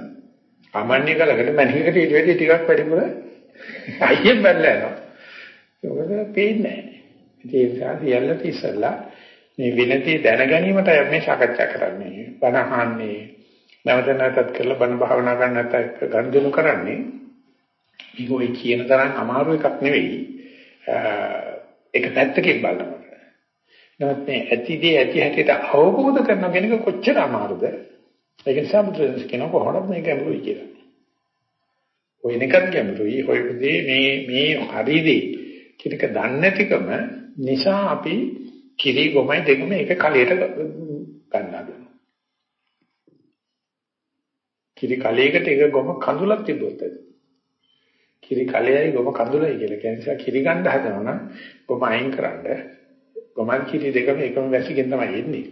[SPEAKER 1] සාමාන්‍ය ගලකට මණිකකට ඊට වැඩි ටිකක් වැඩිපුර අයියෙන් බැලලා යනවා. ඒක පේන්නේ නැහැ. ඒ නිසා සියල්ලට ඉස්සලා මේ විනතිය දැන ගැනීමට මේ සාකච්ඡා කරන්නේ. බණ අහන්නේ නැවත නැවතත් කරලා බණ භාවනා කරන්න නැත්නම් ගනුදෙනු කරන්නේ. මේක ඔය කියන තරම් අමාරු එකක් නෙවෙයි. ඒක පැත්තකින් බලනකොට. නමුත් මේ ඇතිදී ඇති හැටියට අවබෝධ කරන කෙනෙක් කොච්චර අමාරුද? ඒක නිසා බුදුරජාණන් කියන කොහොමද මේක ගැඹුරුයි කියලා. ඔය එකක් ගැඹුරුයි. ඔය පුදේ මේ මේ හරිදී කිනක දන්නේ නැතිකම නිසා අපි කිරි ගොමයි දෙකම එක කලයට ගන්නවා. කිරි කලයකට එක ගොම කඳුලක් තිබුණොත් කිරි කලෙයි ගොම කඳුලයි කියලා. ඒ නිසා කිරි ගන්න හදනවා නම් ගොම අයින් කරන්න. ගොමන් කිරි දෙකම එකම වැසිකින් තමයි එන්නේ.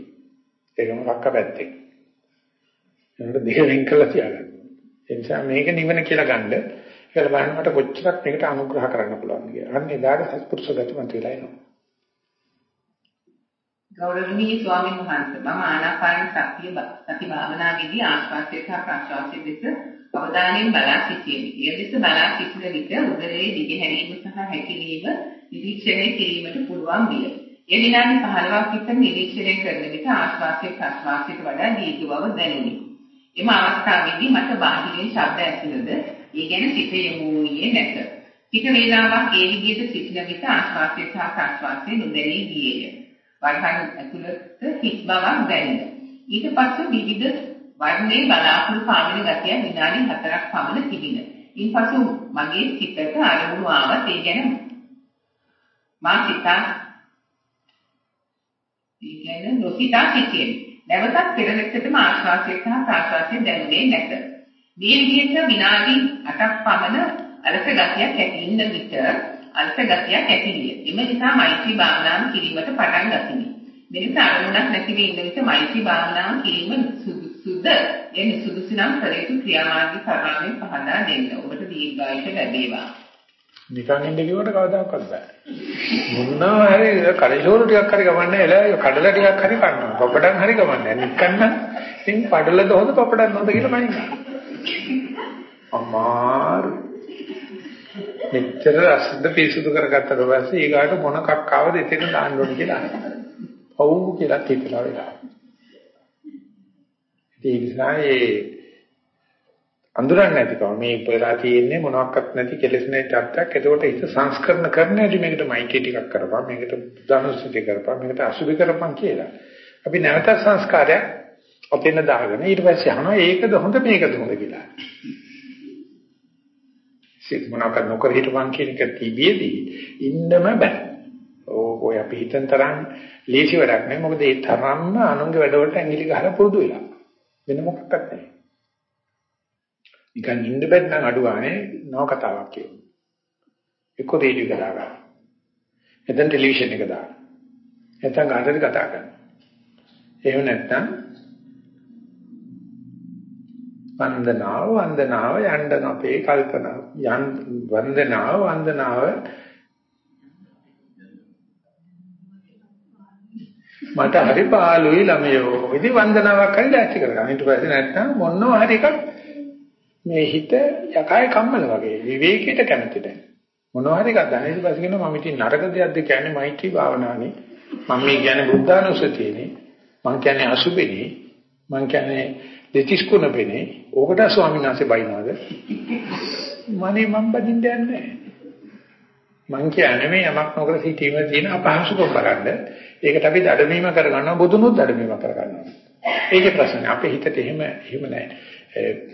[SPEAKER 1] ඒකම රක්ක පැත්තේ. ඒකට දෙක වෙන් කරලා තියාගන්න. ඒ නිසා මේක නිවන කියලා ගන්න. ඒකල බලන්න මට කොච්චරක් මේකට අනුග්‍රහ කරන්න පුළුවන්ද කියලා. අන්න එදාට සත්පුරුෂ ගතිමත් වෙලා එනවා.
[SPEAKER 2] ගෞරවනීය ස්වාමීන් වහන්සේ මම ආනාපාන සතිය සති භාවනාවේදී ආස්වාදයේ සහ ප්‍රාශ්වාසයේ දෙක අවධානයෙන් බලා සිටියෙමි. ඒ දෙස බලා සිටින විට උදරයේ දිගහැරීම සහ හැකිලීම නිරීක්ෂණය කිරීමට පුළුවන් විය. ඒ විනාඩි 15ක් විතර නිරීක්ෂණය කරන විට ආශ්වාසයේ ප්‍රශ්වාසයට වඩා දීර්ඝ බව දැනුනි. එම අවස්ථාවේදී මට බාහිරින් ශබ්ද ඇසුනද ඒ ගැන සිත යොමු වූයේ නැත. ටික වේලාවක් ඒ විදිහට සිටින විට ආශ්වාසය සහ ප්‍රශ්වාසය නොදැනී ගියේය. වරහන් ඇතුළත හිස් බවක් දැනුණා. ඊට පස්සේ විවිධ වර්ණයේ බලාපොරොත්තු පාවෙන ගතිය විනාඩි 4ක් පමණ තිබින. ඉන්පසු මගේ සිතට අරමුණු ආවත් ඒ ගැන මා සිතා ඒ කියන්නේ නොසිතා සිටියෙමි. නැවතත් පෙර ලෙසටම ආශ්වාසය සහ ප්‍රාශ්වාසය දැනුනේ නැත. මේ විදිහට විනාඩි 8ක් පමණ අලස ගතියක් ඇති ඉන්න විට අලස ගතියක් ඇති විය. එම නිසා මෛත්‍රී භාවනාව කිරීමට පටන් ගතිමි. මෙලෙස අරමුණක් නැති වී ඉන්න විට මෛත්‍රී භාවනාව කිරීම සුදුසුද? එනි සුදුසු නම් කළ යුතු ක්‍රියාමාර්ග කර්මයෙන් පහදා දෙන්න. ඔබට දීර්ඝායුෂ ලැබේවා.
[SPEAKER 1] නිකන් ඉන්න කිව්වට කවදාකවත් බෑ. මොනවා හරි කඩේශෝර ටිකක් හරි ගමන්නේ එලා කඩල ටිකක් හරි කන්නවා. පපඩම් හරි ගමන්නේ. නිකන් නම් ඉතින් පඩලද හොඳ පපඩම් හොඳ කියලා මනින්න. අමාරු. මෙච්චර අසද්ද පිරිසුදු කරගත්තට පස්සේ ඊගාට මොන කක්කාවද එතන දාන්න ඕන කියලා. පව් කියලා හිතලා වෙලා. ඒ නිසා ඒ අඳුරන්නේ නැතිකම මේ ඉපදලා තියෙන්නේ මොනවත් නැති කෙලෙස්නේ තත්ත්වයක්. ඒකෝට හිත සංස්කරණ කරන්න ඇති මේකට මයිටි ටිකක් කරපන්, මේකට ධනුස්සති කරපන්, මේකට අසුභි කරපන් කියලා. අපි නැවත සංස්කාරයක් ඔතෙන් දාගෙන ඊට පස්සේ අහනවා ඒකද හොඳ මේකද හොඳ කියලා. සිත් මොනවාක් නොකර හිටපන් කියන එක තිබියදී ඉන්නම බෑ. ඔය අපි හිතන තරම් ලේසි වැඩක් නෙවෙයි. මොකද ඒ තරම්ම අනුන්ගේ වැඩවලට ඇඟිලි ගහලා පුරුදු වෙලා. වෙන මොකක්වත් නැහැ. නිකන් ඉන්න බැත් නම් අඩු ගානේ නව කතාවක් කියමු. එක්ක රේඩියෝ කතා කරනවා. නැත්නම් ටෙලිවිෂන් එක දානවා. නැත්නම් ගානට කතා කරනවා. එහෙම නැත්නම් වන්දනාව වන්දනාව යන්න අපේ කල්පනාව යන් වන්දනාව වන්දනාව. මට හරි පාළුයි ළමයෝ. ඉතින් වන්දනාවක් හරි දැක්ක කරගන්න. ඊට පස්සේ නැත්නම් මොනවා හරි එකක් මේ හිත යකයි කම්මල වගේ. විවේකයට කැමති දැන්. මොනවා හරි එකක් දැන ඊට පස්සේ කියනවා මම ඉතින් නරක දෙයක්ද කියන්නේ මෛත්‍රී භාවනාවේ මම මේ කියන්නේ බුද්ධානුස්සතියනේ. මම කියන්නේ අසුබෙනේ. මම කියන්නේ දෙතිස් කුණපෙනේ ඕකට ස්වාමීන් වහන්සේ බයිනවද? මනේ මම බදින්න යන්නේ මං කියන්නේ මේ යමක් නොකර සිටීම තියෙන අපහසුකම් බලන්න ඒකට අපි දඩමීම කරගන්නවා බුදුනුත් දඩමීම කරගන්නවා. ඒකේ ප්‍රශ්නේ. අපේ හිතට එහෙම එහෙම නැහැ.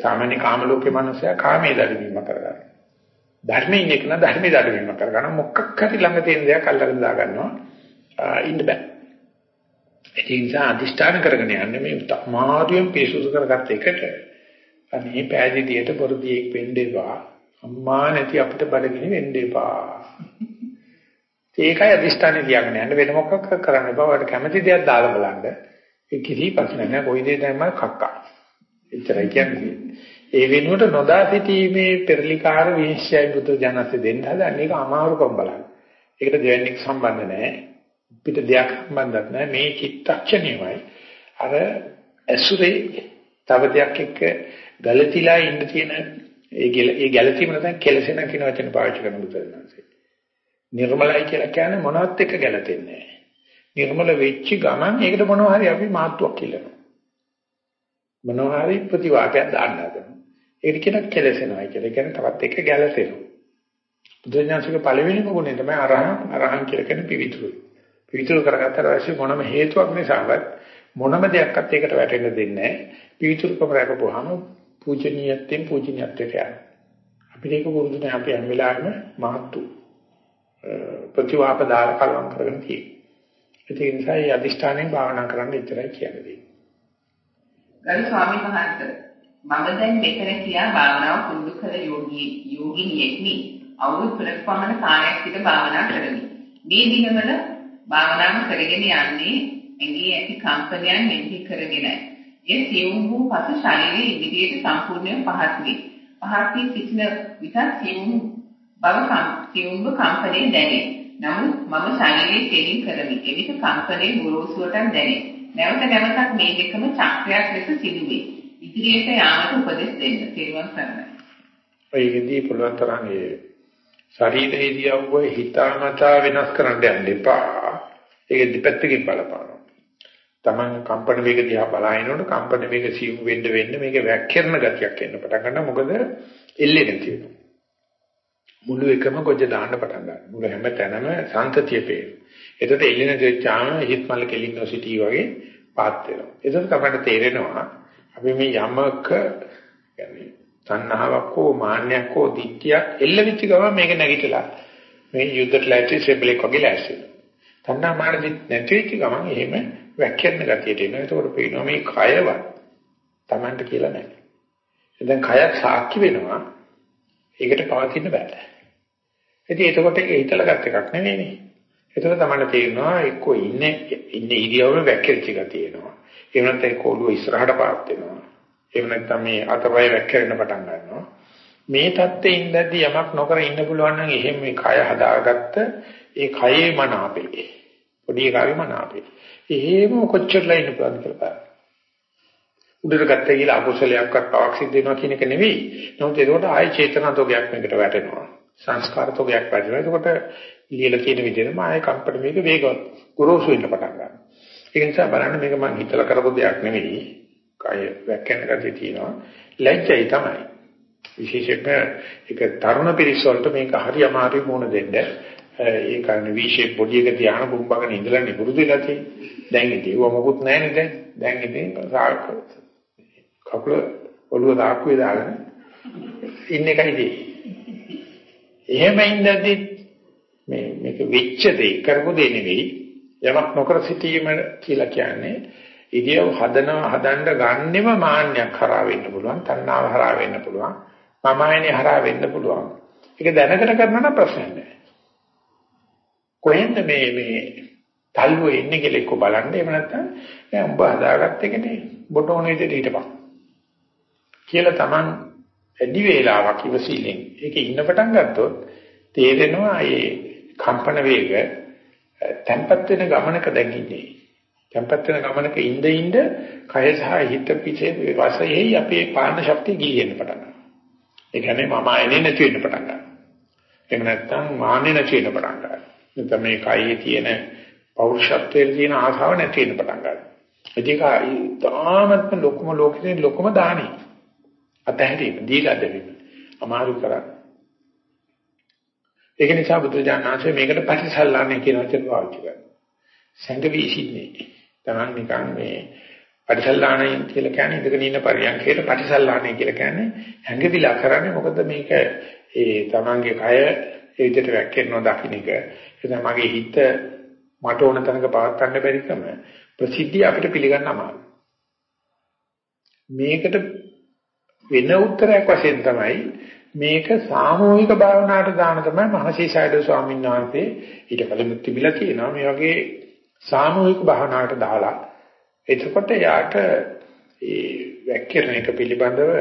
[SPEAKER 1] සාමාන්‍ය කාම ලෝකේ මනුස්සයා කාමයේ දඩමීම කරගන්නවා. ධර්මයේ ඉන්න කෙනා ධර්මයේ දඩමීම කරගන්නවා. මොකක් හරි ළඟ තියෙන දෙයක් අල්ලගෙන දා ගන්නවා ඉන්න බෑ. ඒ නිසා අදිෂ්ඨාන කරගෙන යන්නේ මේ මාර්ගයෙන් පිරිසුදු කරගත්ත එකට. අනේ පෑදීදියට බොරුදියෙක් වෙන්න එපා. අම්මා නැති අපිට බඩගිනි වෙන්න එපා. ඒකයි අදිෂ්ඨානේ තියාගෙන යන්න. වෙන මොකක් කරන්න එපා. ඔයාලට කැමති දෙයක් දාලා බලන්න. ඒ කිසි ප්‍රශ්න නැහැ. කොයි දෙයක් තමයි කක්කා. එච්චරයි කියන්නේ. ඒ වෙනුවට නොදා සිටීමේ පෙරලිකාර විශ්යයි බුදු ජනසේ දෙන්න හදන එක අමාරුකම් බලන්න. ඒකට දෙවන්නේක් සම්බන්ධ නැහැ. පිට දෙයක් සම්බන්ධත් නැහැ. මේ චිත්තක්ෂණයමයි. අර ඇසුරේ තව දෙයක් එක්ක ගලතිලා ඉන්න තියෙන ඒ ගල ඒ ගැලතීම නැත්නම් කෙලසෙන කියන වචන පාවිච්චි කරන බුදුරජාණන්සේ. නිර්මලයි කියලා කියන්නේ මොනවත් එක්ක ගැලපෙන්නේ නැහැ. නිර්මල වෙච්ච ගමන් ඒකට මොනවා හරි අපි මාත්‍යක් කියලානවා මොනවා හරි ප්‍රතිවාදයක් දාන්න හදනවා. ඒක කියන කෙලසෙනවා කියලා. කියන්නේ තවත් එක්ක ගැලසෙනවා බුදුරජාණන්සේගේ පළවෙනිම ගුණය තමයි අරහං. අරහං කියලා කියන පිවිතුරු. පිවිතුරු කරගත්තට පස්සේ මොනම හේතුවක් නිසාවත් මොනම දෙයක්වත් ඒකට වැටෙන්න දෙන්නේ නැහැ. පිවිතුරුකම රැකපුවාම පූජනීයත්වයෙන් පූජනීයත්වයට යනවා. අපිට ඒක පුරුදු නැහැ අපි හැම වෙලාවෙම මහත්තු ප්‍රතිවාපදාර කලවම් කරගෙන තියෙනවා. ඒ නිසා මේ අදිෂ්ඨානයෙන් භාවනා කරන්න ඉතරයි කියන්නේ.
[SPEAKER 2] ගරු ස්වාමීන් වහන්සේ මම දැන් මෙතන කියා භාවනාව පුරුදු කළ යෝගී යෝගිනියෙක්නි. අවුරුදු 3ක් පමණ කාලයක් සිට භාවනා කරමි. මේ දිනවල භාවනාව කරගෙන යන්නේ ඇඟේ ඇති කම්පනයන් මෙහි කරගෙනයි. ඒ සියුම් වූ පසු ශරීරයේ ඉදිරියට සම්පූර්ණයෙන් පහත් වේ. පහත් වී සිටින විට සියුම් බව සියුම්ව කම්පනයේ දැනේ. නමුත් මම ශරීරයේ තෙලින් කරමි. එවිට කම්පනයේ ගොරෝසුවට දැනේ. නැවත නැවතත් මේ දෙකම චක්‍රයක් ලෙස සිදුවේ. ඉදිරියට යාමට උපදෙස් දෙන්න. තේරුම් ගන්න.
[SPEAKER 1] ඒකෙදී පුළුවන් තරම් ඒ ශරීරයේ ඉරියව්ව හිතාමතා වෙනස් කරන්න යන්න එපා. ඒක දෙපැත්තකින් බලපානවා. Taman කම්පන වේග දිහා බලනකොට කම්පන වේග සියුම් වෙන්න වෙන්න මේක වැක්කිරන ගතියක් එන්න පටන් ගන්නවා. මොකද එල්ලේ නැති වෙනවා. මුළු එකම ගොජ දාන්න පටන් ගන්නවා. මුළු හැම තැනම සාන්තතිය පේනවා. එතකොට එල්ලේ නැති වෙච්චාම හිත මල් කෙලින්න සිටි වගේ පාත් වෙනවා. එතකොට අපට තේරෙනවා අපි මේ යමක يعني තණ්හාවක් හෝ මාන්නයක් හෝ දිට්ඨියක් එල්ල වෙච්ච ගමන් මේක නැගිටලා මේ යුද්ධට ලෑස්ති සෙබලෙක් වගේ ලෑස්ති වෙනවා. තණ්හා මාන නැති වෙච්ච ගමන් එහෙම වැක්කෙන්න ගතියට එනවා. ඒකෝට පේනවා මේ කයවත් Tamanට කියලා නැහැ. දැන් කයත් සාක්ෂි වෙනවා. ඒකට පවතින්න බෑ. ඉතින් ඒකකොට ඒක හිතලා ගත් එකක් නෙවෙයිනේ. ඒතකොට තමයි තේරෙනවා එක්කෝ ඉන්නේ ඉන්නේ ඉරියව්ව වැක්කෙච්ච ගතිය එනවා. එහෙම නැත්නම් ඒක ඔළුව ඉස්සරහට පාත් වෙනවා. එහෙම නැත්නම් මේ අතපය වැක්කෙන්න පටන් ගන්නවා. මේ தත්ත්වේ ඉඳදී යමක් නොකර ඉන්න පුළුවන් නම් එහෙම මේ කය හදාගත්ත ඒ කයේ මන අපේ. පොඩි කාගේ මන අපේ. එහෙම කොච්චරලා ඉන්න පුළුවන්ද කියලා බලන්න. උඩට ගත්තා කියලා අකුසලයක්වත් පවක් සිද්ධ වෙනවා කියන එක නෙවෙයි. නමුත් ඒකට ආයේ චේතනාතෝගයක් මේකට වැටෙනවා. සංස්කාරතෝගයක් වැටෙනවා. ඒකට ලියලා තියෙන විදිහටම ආයේ කම්පන මේක වේගවත් ගොරෝසු වෙන්න පටන් ගන්නවා. ඒක නිසා බලන්න මේක මම හිතලා කරපු දෙයක් නෙවෙයි. කය වැක්කෙන ගතිය තියෙනවා. ලැජ්ජයි තමයි. විශේෂයෙන්ම ඒක තරුණ පිරිස වලට මේක හරි අමාරුයි මොන දෙන්න. ඒ කාරණේ V shape body එක තියාන බුම්බගෙන ඉඳලා නිකුරුදු වෙලා තියෙන්නේ. දැන් ඉතින් ඒව මොකුත් නැහැ නේද? දැන් ඉතින් සාක කකුල ඔළුව දාක්කුවේ දාගෙන ඉන්න එකයි තියෙන්නේ. එහෙම ඉඳද්දි මේ මේක වෙච්ච දේ කරපු දේ නෙවෙයි යමක් නොකර සිටීම කියලා කියන්නේ ඉදියව හදනවා හදන්න ගන්නෙම මාන්නයක් හරහා වෙන්න පුළුවන් තණ්හාව හරහා වෙන්න පුළුවන් මමයිනේ හරහා වෙන්න පුළුවන්. ඒක දැනගෙන කරනවා නම් ප්‍රශ්නයක් නැහැ කොහෙන්ද මේ මේ තල්ලුවේ ඉන්නේ කියලා එක්ක බලන්න. එහෙම නැත්නම් දැන් උඹ හදාගත්ත එකනේ බොටෝන විදිහට හිටපන් කියලා Taman ඇදි වේලාවක් ඉවසිල්ලෙන් ඒකේ ඉන්න පටන් ගත්තොත් තේරෙනවා මේ කම්පන වේග tempat වෙන ගමනක දැන් ඉන්නේ tempat වෙන ගමනක ඉඳ ඉඳ කය සහ හිත පිටේ වශයෙන් අපේ පාන ශක්තිය ගිලින්න පටන් ගන්නවා ඒ කියන්නේ මම ආයෙ නැති වෙන්න පටන් ගන්නවා එහෙම නැත්නම් මාන්නේ නැති වෙන්න පටන් ගන්නවා නැත්නම් මේ කයේ තියෙන පෞරුෂත්වයේ තියෙන ආශාව නැති වෙන්න පටන් ගන්නවා. ඒක තාමත්ම ලොකුම ලෝකේ ලොකුම දානි. අතහැරීම දීලා දෙවීම. අමාරු කරන්නේ. ඒක නිසා බුදුජානනාංශය මේකට පටිසල්ලාන්නේ කියන වචන පාවිච්චි කරනවා. සංගවි ඉසින්නේ. තමන් නිකන් මේ පටිසල්ලාණය කියලා කියන්නේ ඉඳගෙන ඉන්න පරියන්කේට පටිසල්ලාණය කියලා කියන්නේ හැංගවිලා කරන්නේ මොකද මේක ඒ තමන්ගේ කය ඒ විදිහට වැක්කෙනවා දකින්න එක. එතන මගේ හිත මට ඕන තැනක පවත්වන්න බැරිකම ප්‍රසිද්ධිය අපිට පිළිගන්න අමාරුයි. මේකට වෙන උත්තරයක් වශයෙන් තමයි මේක සාමූහික භාවනාවට දාන තමයි මහසීසයිඩ ස්වාමීන් වහන්සේ ඊට කලින් තිබිලා තියෙනවා මේ වගේ සාමූහික භාවනාවට දාලා එතකොට යාට ඒ වැක්කිරණ එක පිළිබඳව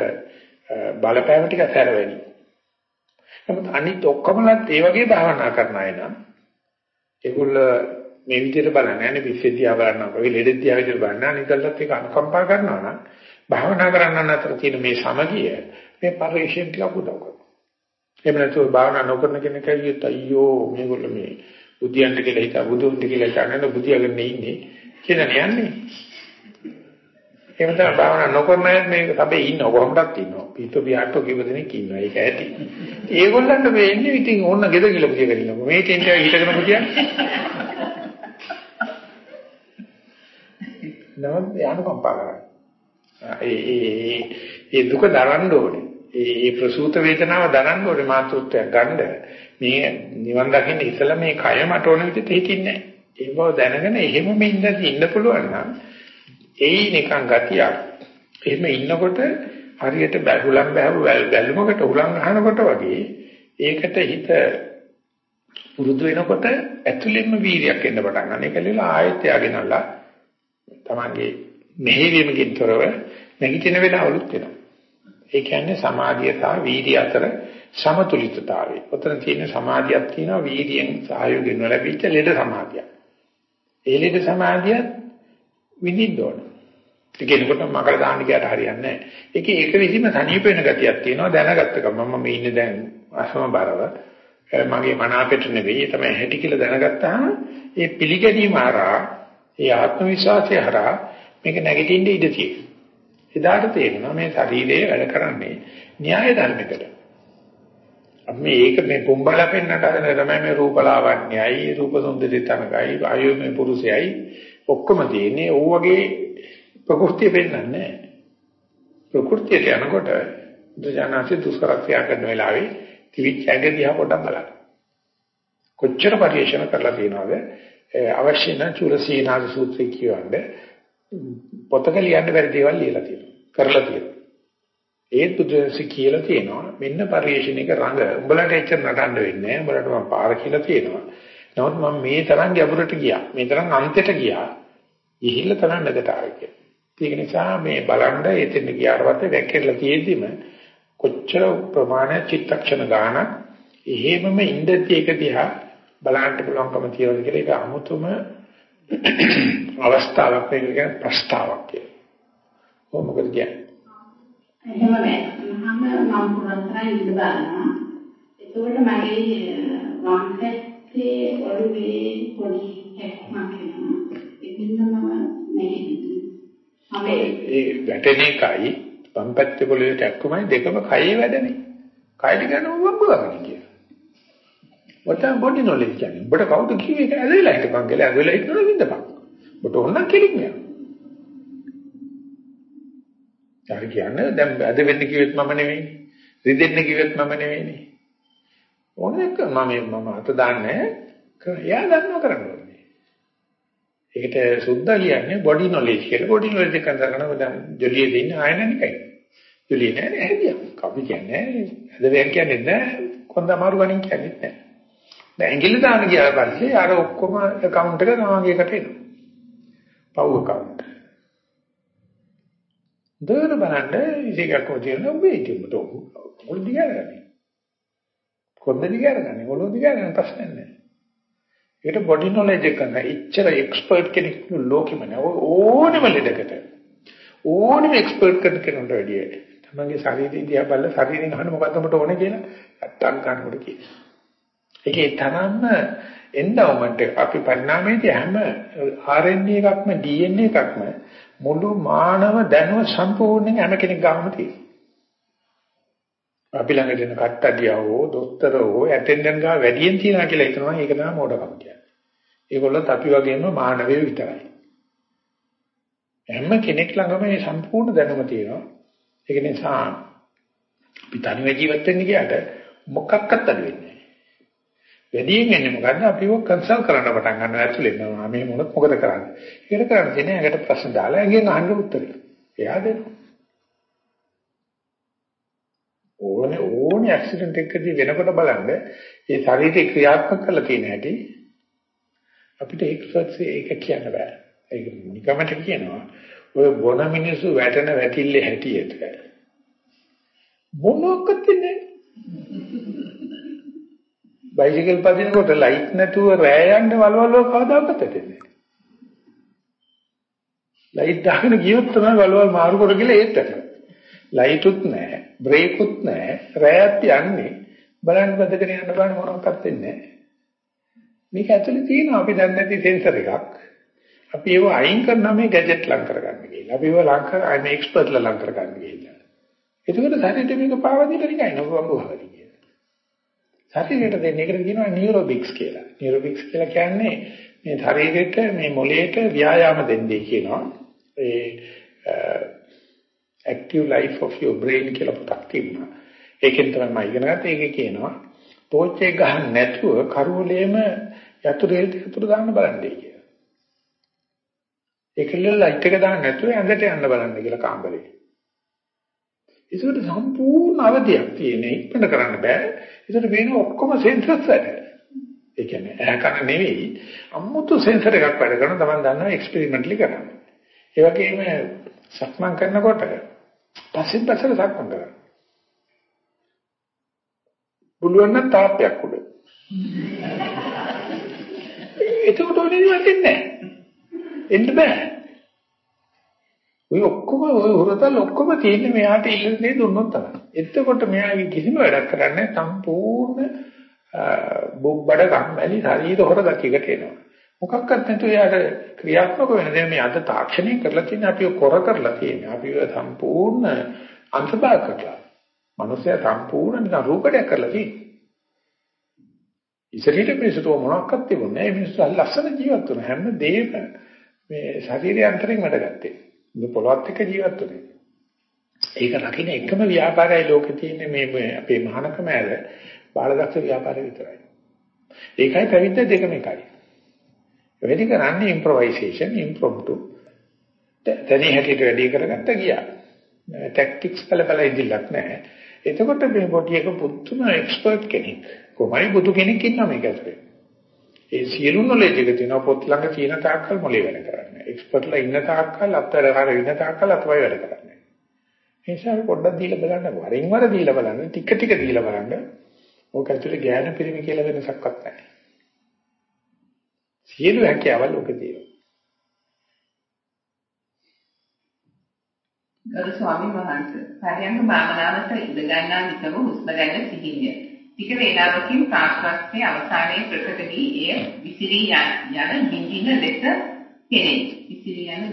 [SPEAKER 1] බලපෑම ටික සැරවෙනි. නමුත් අනිත් ඔක්කොමලත් ඒ වගේ භාවනා කරන අය නම් ඒගොල්ල මේ විදිහට බලන්නේ නැහැ පිස්සෙ දිහා බලනවා වගේ ලෙඩ දිහා විදිහට බලනවා අනිකල්ලත් ඒක අනුකම්පා කරනවා නම් භාවනා කරන්න අතර තියෙන මේ සමගිය මේ පරිශ්‍රයෙන් ටිකක් උදව් කරනවා. එහෙම නැතුව භාවනා නොකරන කෙනෙක් කියත් අයියෝ මේගොල්ලෝ මේ බුද්ධියන්ට කියලා හිතා බුදුන්ට කියලා හිතාගෙන බුද්ධියගෙන ඉන්නේ කියලා යන්නේ. එහෙම තමයි භාවනා නොකරන අය මේක සබේ ඉන්න කොහොමදත් ඉන්නවා. පිටු පියාටෝ කිව්ව දෙනෙක් ඉන්නවා. ඒක ඇති. ඒගොල්ලන්ට වෙන්නේ ඉතින් ඕන්න ගෙද කියලා පුදිය කරනවා. මේ ටෙන්ට් එක හිටගෙන පුදියන්නේ. නමුත් යනුකම්පා කරන්නේ. ඒ ඒ ඒ දුක දරන්න ඕනේ. ඒ ප්‍රසූත වේදනාව දරන්න ඕනේ මාතෘත්වයක් ගන්න. මේ නිවන් දකින්න ඉතලා මේ කය මට ඕන විදිහට හිතින්නේ නැහැ. ඒ බව දැනගෙන එහෙම මෙන්න ඉන්න පුළුවන් නම් එයි නිකන් ගතියක්. එහෙම ඉන්නකොට හරියට බැහුලම් බැහුව බැලුමකට උලන් අහනකොට වගේ ඒකට හිත පුරුදු වෙනකොට ඇතුළෙන්ම වීර්යයක් එන්න පටන් ගන්න. ඒකලෙල ආයෙත් යගෙනලා තමන්ගේ මෙහෙවීමකින් තොරව නැගිටින වෙලාවලුත් වෙනවා. ඒ කියන්නේ සමාධිය සහ වීර්ය අතර සමතුලිතතාවය. උතන තියෙන සමාධියක් තියෙනවා වීර්යයෙන් සහයෝගයෙන් ලැබිච්ච ලෙඩ සමාධියක්. ඒ ලෙඩ සමාධිය විඳින්න ඕන. ඒ කෙනෙකුට මකල දාන්න ගියට හරියන්නේ නැහැ. ඒකේ ඒක විදිහම සනීප වෙන ගතියක් තියෙනවා දැනගත්ත ගමන් මම ඉන්නේ දැන් අසමබරව මගේ මන අපිට නෙවෙයි තමයි හැටි කියලා දැනගත්තාම ඒ පිළිගැනීම හරහා ඒ ආත්ම විශ්වාසය හරහා මේක නැගිටින්න ඉඩ තියෙනවා. එදාට තේරෙනවා මේ ශරීරය වැඩ කරන්නේ න්‍යාය ධර්මයකට. අපි මේක මේ පොම්බල පෙන්නට හදන තමයි මේ රූපලාවන්‍යයි රූප සුන්දරී තනකයි ආයෝ මේ පුරුෂයයි ඔක්කොම තියෙන්නේ ඕ වගේ ප්‍රകൃතිය පෙන්නන්නේ නැහැ. ප්‍රകൃතියට යනකොට දුජානසී දුෂ්කරත්‍ය කරන වෙලාවේ තිවිච් ඇඟ දිහා පොඩ්ඩක් බලන්න. කොච්චර පරිශන කරලා තියෙනවද? අවශ්‍ය නම් චුරසීනාද සූත්‍රය කියවන්නේ පොතක ලියන්න බැරි දේවල් ලියලා තියෙනවා. කරලා තියෙනවා. ඒත් බුදුන්සේ කියලා තියෙනවා මෙන්න පරිශනික රඟ. උඹලට එච්චර නටන්න වෙන්නේ නැහැ. උඹලට මම පාර කියලා තියෙනවා. නමුත් මම මේ තරම් ගැඹුරට ගියා. මේ තරම් අන්තයට ගියා. ඉහිල්ල තරම් නැගට ආවේ. ඒක නිසා මේ බලන්න එතෙන් ගියාට පස්සේ වැක්කෙලා තියෙද්දිම කොච්චර ප්‍රමාණ චිත්තක්ෂණ ගානක් එහෙමම ඉඳී ඒක දිහා බලන්න පුළුවන්කම තියෙනවා කියලා ඒක අමුතුම අවස්ථාවක් මේක කියන්නේ ප්‍රස්තාවක් කියලා. කොහොම මොකද කියන්නේ?
[SPEAKER 3] එහෙම නෑ. මම මම පුරන්තරයි ඉඳ බලනවා. එතකොට මගේ වම් පැත්තේ ඔළුවේ පොඩි හැක්මක් එනවා. ඒකින්ද මම නැගිටිනවා.
[SPEAKER 1] ඒ වැටෙන එකයි වම් පැත්තේ පොළවේ කැක්කුමයි දෙකම කයේ වැඩනේ. කයට ගන්න උඹ ගන්න කියන. ඔතන බොඩි නොලෙජ් කියන්නේ. ඔබට කවුද කිව්වේ ඒක ඇදලා හිටපන් කියලා ඇදලා හිටනවා විඳපන්. ඔබට ඕන කෙලින් යනවා. ඊට කියන්නේ දැන් ඇද වෙන්න කිව්වෙත් මම නෙවෙයි. රිදෙන්න කිව්වෙත් මම නෙවෙයිනේ. ඕනෙක මම මම අත දාන්නේ එයා දන්නව කරන්නේ. ඒකට සුද්ධ කියන්නේ බොඩි නොලෙජ් කියලා. බොඩි නොලෙජ් එක කරනවා දැන් ජොලියේ දින්න ආයනනිකයි. ජොලිය නෑ නෑ හැදියා. කවි කියන්නේ ඇද වෙන් කියන්නේ නෑ කොන්ද අමාරු ගණන් කියන්නේ නෑ. දැන් ඇඟිල්ල දාන්න ගියාට පස්සේ අර ඔක්කොම account එක තමන්ගේ එකට එනවා. පව් account. දොර බලන්න ඉතිකක් කොටියන ඔබේ ඉතිමට මොකද දිගාරන්නේ. කොන්ද දිගාරන්නේ මොළො දිගාරන්නේ ප්‍රශ්නයක් නෑ. ඒකට බොඩි නොලෙජ් එක කරන ඉච්චර එක්ස්පර්ට් කෙනෙක් ලෝකෙම නෑ ඕනෙම ලෙඩකට. ඕනෙම එක්ස්පර්ට් කෙනෙකුට වැඩිය. තමන්ගේ ශරීරය දිහා බලලා ශරීරයෙන් අහන්න මොකද්ද මට ඕනේ කියලා නැත්තම් ගන්නකොට කියනවා. ඒකේ තරම්ම එන්ඩවමන්ට් එක අපි පරිණාමයේදී හැම RNA එකක්ම DNA එකක්ම මුළු මානව දැනුම සම්පූර්ණයෙන් හැම කෙනෙක් ගාම තියෙනවා. අපි ළඟ දෙන කට්ටඩියවෝ දොස්තරෝ ඇටෙන්ඩන්ට් ගා වැඩියෙන් තියනවා කියලා හිතනවා ඒක තමයි මෝඩකම කියන්නේ. ඒගොල්ලොත් අපි වගේම මානවයෝ විතරයි. හැම කෙනෙක් ළඟම මේ සම්පූර්ණ දැනුම තියෙනවා. ඒක නිසා අපි තනිව ජීවත් වෙන්න ගියාට මොකක්වත් අඩු වෙන්නේ වැඩියෙන් එන්නේ මොකද්ද? අපිව කන්සල්ට් කරන්න පටන් ගන්නවා. ඇතුලෙන් මේ මොනත් මොකද කරන්නේ? ඒකට කරන්න තියෙන්නේ ඇඟට ප්‍රශ්න දාලා ඇඟෙන් අහන්න උත්තරේ. එයා දෙනවා. ඕනේ ඕනේ ඇක්සිඩන්ට් එකකදී වෙනකොට බලන්න. මේ ශරීරේ ක්‍රියාත්මක කරලා තියෙන හැටි අපිට එක්ස්පර්ට්ස් ඒක කියන්න බෑ. ඒක නිකමට කියනවා. ඔය බොන මිනිස්සු වැටෙන වැටිල්ලේ හැටියට. මොනක්වත් නැහැ බයිසිකල් පදිනකොට ලයිට් නැතුව රෑ යන්න වලවල් කවදාවත් දෙන්නේ ලයිට් දාගෙන ගියොත් තමයි වලවල් මාරු කර කියලා ඒත් ලයිටුත් නැහැ බ්‍රේකුත් නැහැ රෑත් යන්නේ. බලන්න බදගෙන යන්න බෑ මොනවක්වත් වෙන්නේ නැහැ. මේක ඇතුලේ තියෙනවා. අපි දන්නේ නැති සෙන්සර් එකක්. අපි ඒව අයින් කරනවා මේ ගැජට් ලං කරගන්න කියලා. අපි ඒව ලං කර මේ එක්ස්පර්ට්ලා ලං කරගන්න කියලා. එතකොට ශරීරෙට මේක පාවා දීලා නිකන් නෝබම්බුහරි ශරීරයට දෙන්නේ ඒකට කියනවා නියුරොබික්ස් කියලා. නියුරොබික්ස් කියලා කියන්නේ මේ ශරීරෙට මේ මොළයට ව්‍යායාම දෙන්නේ කියනවා. ඒ active life of your brain කියලා පොතක් තියෙනවා. ඒකෙන් තමයි මම ඉගෙන ගත්තේ. ඒකේ කියනවා ටෝච් එක ගහන්න නැතුව කරුවලේම යතුරුෙල්ට යතුරු දාන්න බලන්නේ කියලා. ඒකෙල්ල ලයිට් එක දාන්න නැතුව ඇඳට යන්න බලන්න කියලා කාමරේ. ඒකට සම්පූර්ණ අවධියක් තියෙන ඉක්මනට කරන්න බෑ. ඒකට වෙන ඔක්කොම සෙන්සර්ස් වැඩ. ඒ කියන්නේ ඇහැ කන නෙවෙයි අමුතු සෙන්සර් එකක් වැඩ කරන තමන් දන්නවා එක්ස්පෙරිමන්ටලි කරන්නේ. ඒ වගේම සක්මන් කරනකොට පස්සෙන් පස්සට සක්මන් කරන්න. පුළුවන් නම් තාප්පයක් උඩ. එතකොට ඔනේ වෙන්නේ නැහැ. එන්න බෑ. ඔය ඔක්කොම ඔය හොරතල් ඔක්කොම තියෙන්නේ මෙයාට ඉල්ලන දේ දුන්නොත් තමයි. එතකොට මෙයාගේ කිසිම වැඩක් කරන්නේ සම්පූර්ණ බොබ්බඩ කම්මැලි ශරීර හොර ගතියකට එනවා. මොකක්වත් නැතුව යාට ක්‍රියාත්මක වෙන දේ මේ අද තාක්ෂණය කරලා තියෙන අපි කොර කරලා තියෙන. අපි සම්පූර්ණ අන්තභාග කරලා. මනුස්සයා සම්පූර්ණ නිකන් රූපඩයක් කරලා තියෙන්නේ. ඉතින් මිනිස්සුන්ට මොනක්වත් තිබුණේ නැහැ. මිනිස්සු ලස්සන ජීවත් වෙන හැම දෙයක්ම මේ ශරීරය අන්තරින් වැඩගත්තේ. මේ පොළොවත් එක්ක ජීවත් වෙන්නේ. ඒක රකින්න එකම ව්‍යාපාරය ලෝකේ තියෙන්නේ මේ අපේ මහානකම ඇර බාලදක්ෂ ව්‍යාපාරය විතරයි. ඒකයි පැවිද්ද දෙකම එකයි. වැඩි කරන්නේ ඉම්ප්‍රොවයිසේෂන් ඉම්ප්‍රොම්ප්ටු. තනිය හැටියට වැඩි කරගත්ත ගියා. ටැක්ටික්ස් බල බල ඉදිල්ලක් නැහැ. එතකොට මේ පොඩි එක පුදුම එක්ස්පර්ට් කෙනෙක්. කොහොමයි බුදු කෙනෙක් ඉන්නවා මේක ඇතුලේ. ඒ සියලු නොලෙජ් එක තියෙනවා පොත් ළඟ තියෙන තාක්කල් මොලේ වැඩ කරන්නේ. එක්ස්පර්ට්ලා ඉන්න තාක්කල් අත්තරකාර ඉන්න තාක්කල් අතවයි වැඩ කරන්නේ. ඒ නිසා පොඩ්ඩක් දීලා බලන්න වරින් වර දීලා බලන්න ටික ටික දීලා බලන්න. ඕක ඇතුලේ ඥාන පිරිමි කියලා වෙනසක්වත් නැහැ. සියලු හැකියාවල් ඔක තියෙනවා.
[SPEAKER 2] ගරු ස්වාමීන් වහන්සේ පරයන්ක භාවනාවට ඉඳ ගන්නා විටම හුස්ම ගන්න සිහිය. ටික වේලාවකින් ප්‍රාශ්වාසයේ අවසානයේ ප්‍රකට වී එය විසිරී යන බිඳින ලෙස පෙනේ. විසිරී යන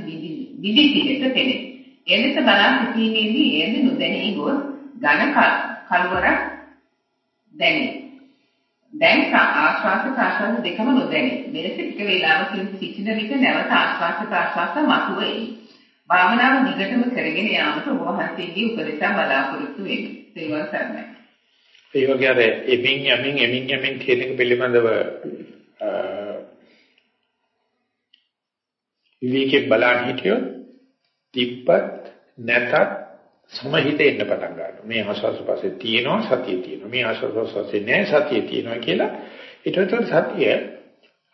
[SPEAKER 2] බිඳි ලෙස පෙනේ. එලෙස බලා සිටීමේදී එයද නොදැනී ගොස් ඝන කලවරක් දැනේ. දැන් ආශ්වාස ප්‍රාශ්වාස දෙකම නොදැනේ. මෙලෙස ටික වේලාවකින් සිටින විට නැවත ආශ්වාස ප්‍රාශ්වාස මතුවේ. භාවනාව දිගටම කරගෙන යාමට ඔබ වහන්සේගේ උපදෙස් බලාපොරොත්තු වෙමි. සේවා සර්ණයි.
[SPEAKER 1] ඒ වගේ අර එමින් යමින් එමින් යමින් කියන එක පිළිබඳව විවේකේ බලන්න හිටියොත් තිබ්බත් නැතත් සමහිත එන්න පටන් ගන්නවා. මේ ආස්වාස පස්සේ තියෙනවා සතිය තියෙනවා. මේ ආස්වාස පස්සේ නෑ සතිය තියෙනවා කියලා ඊට පස්සේ සතිය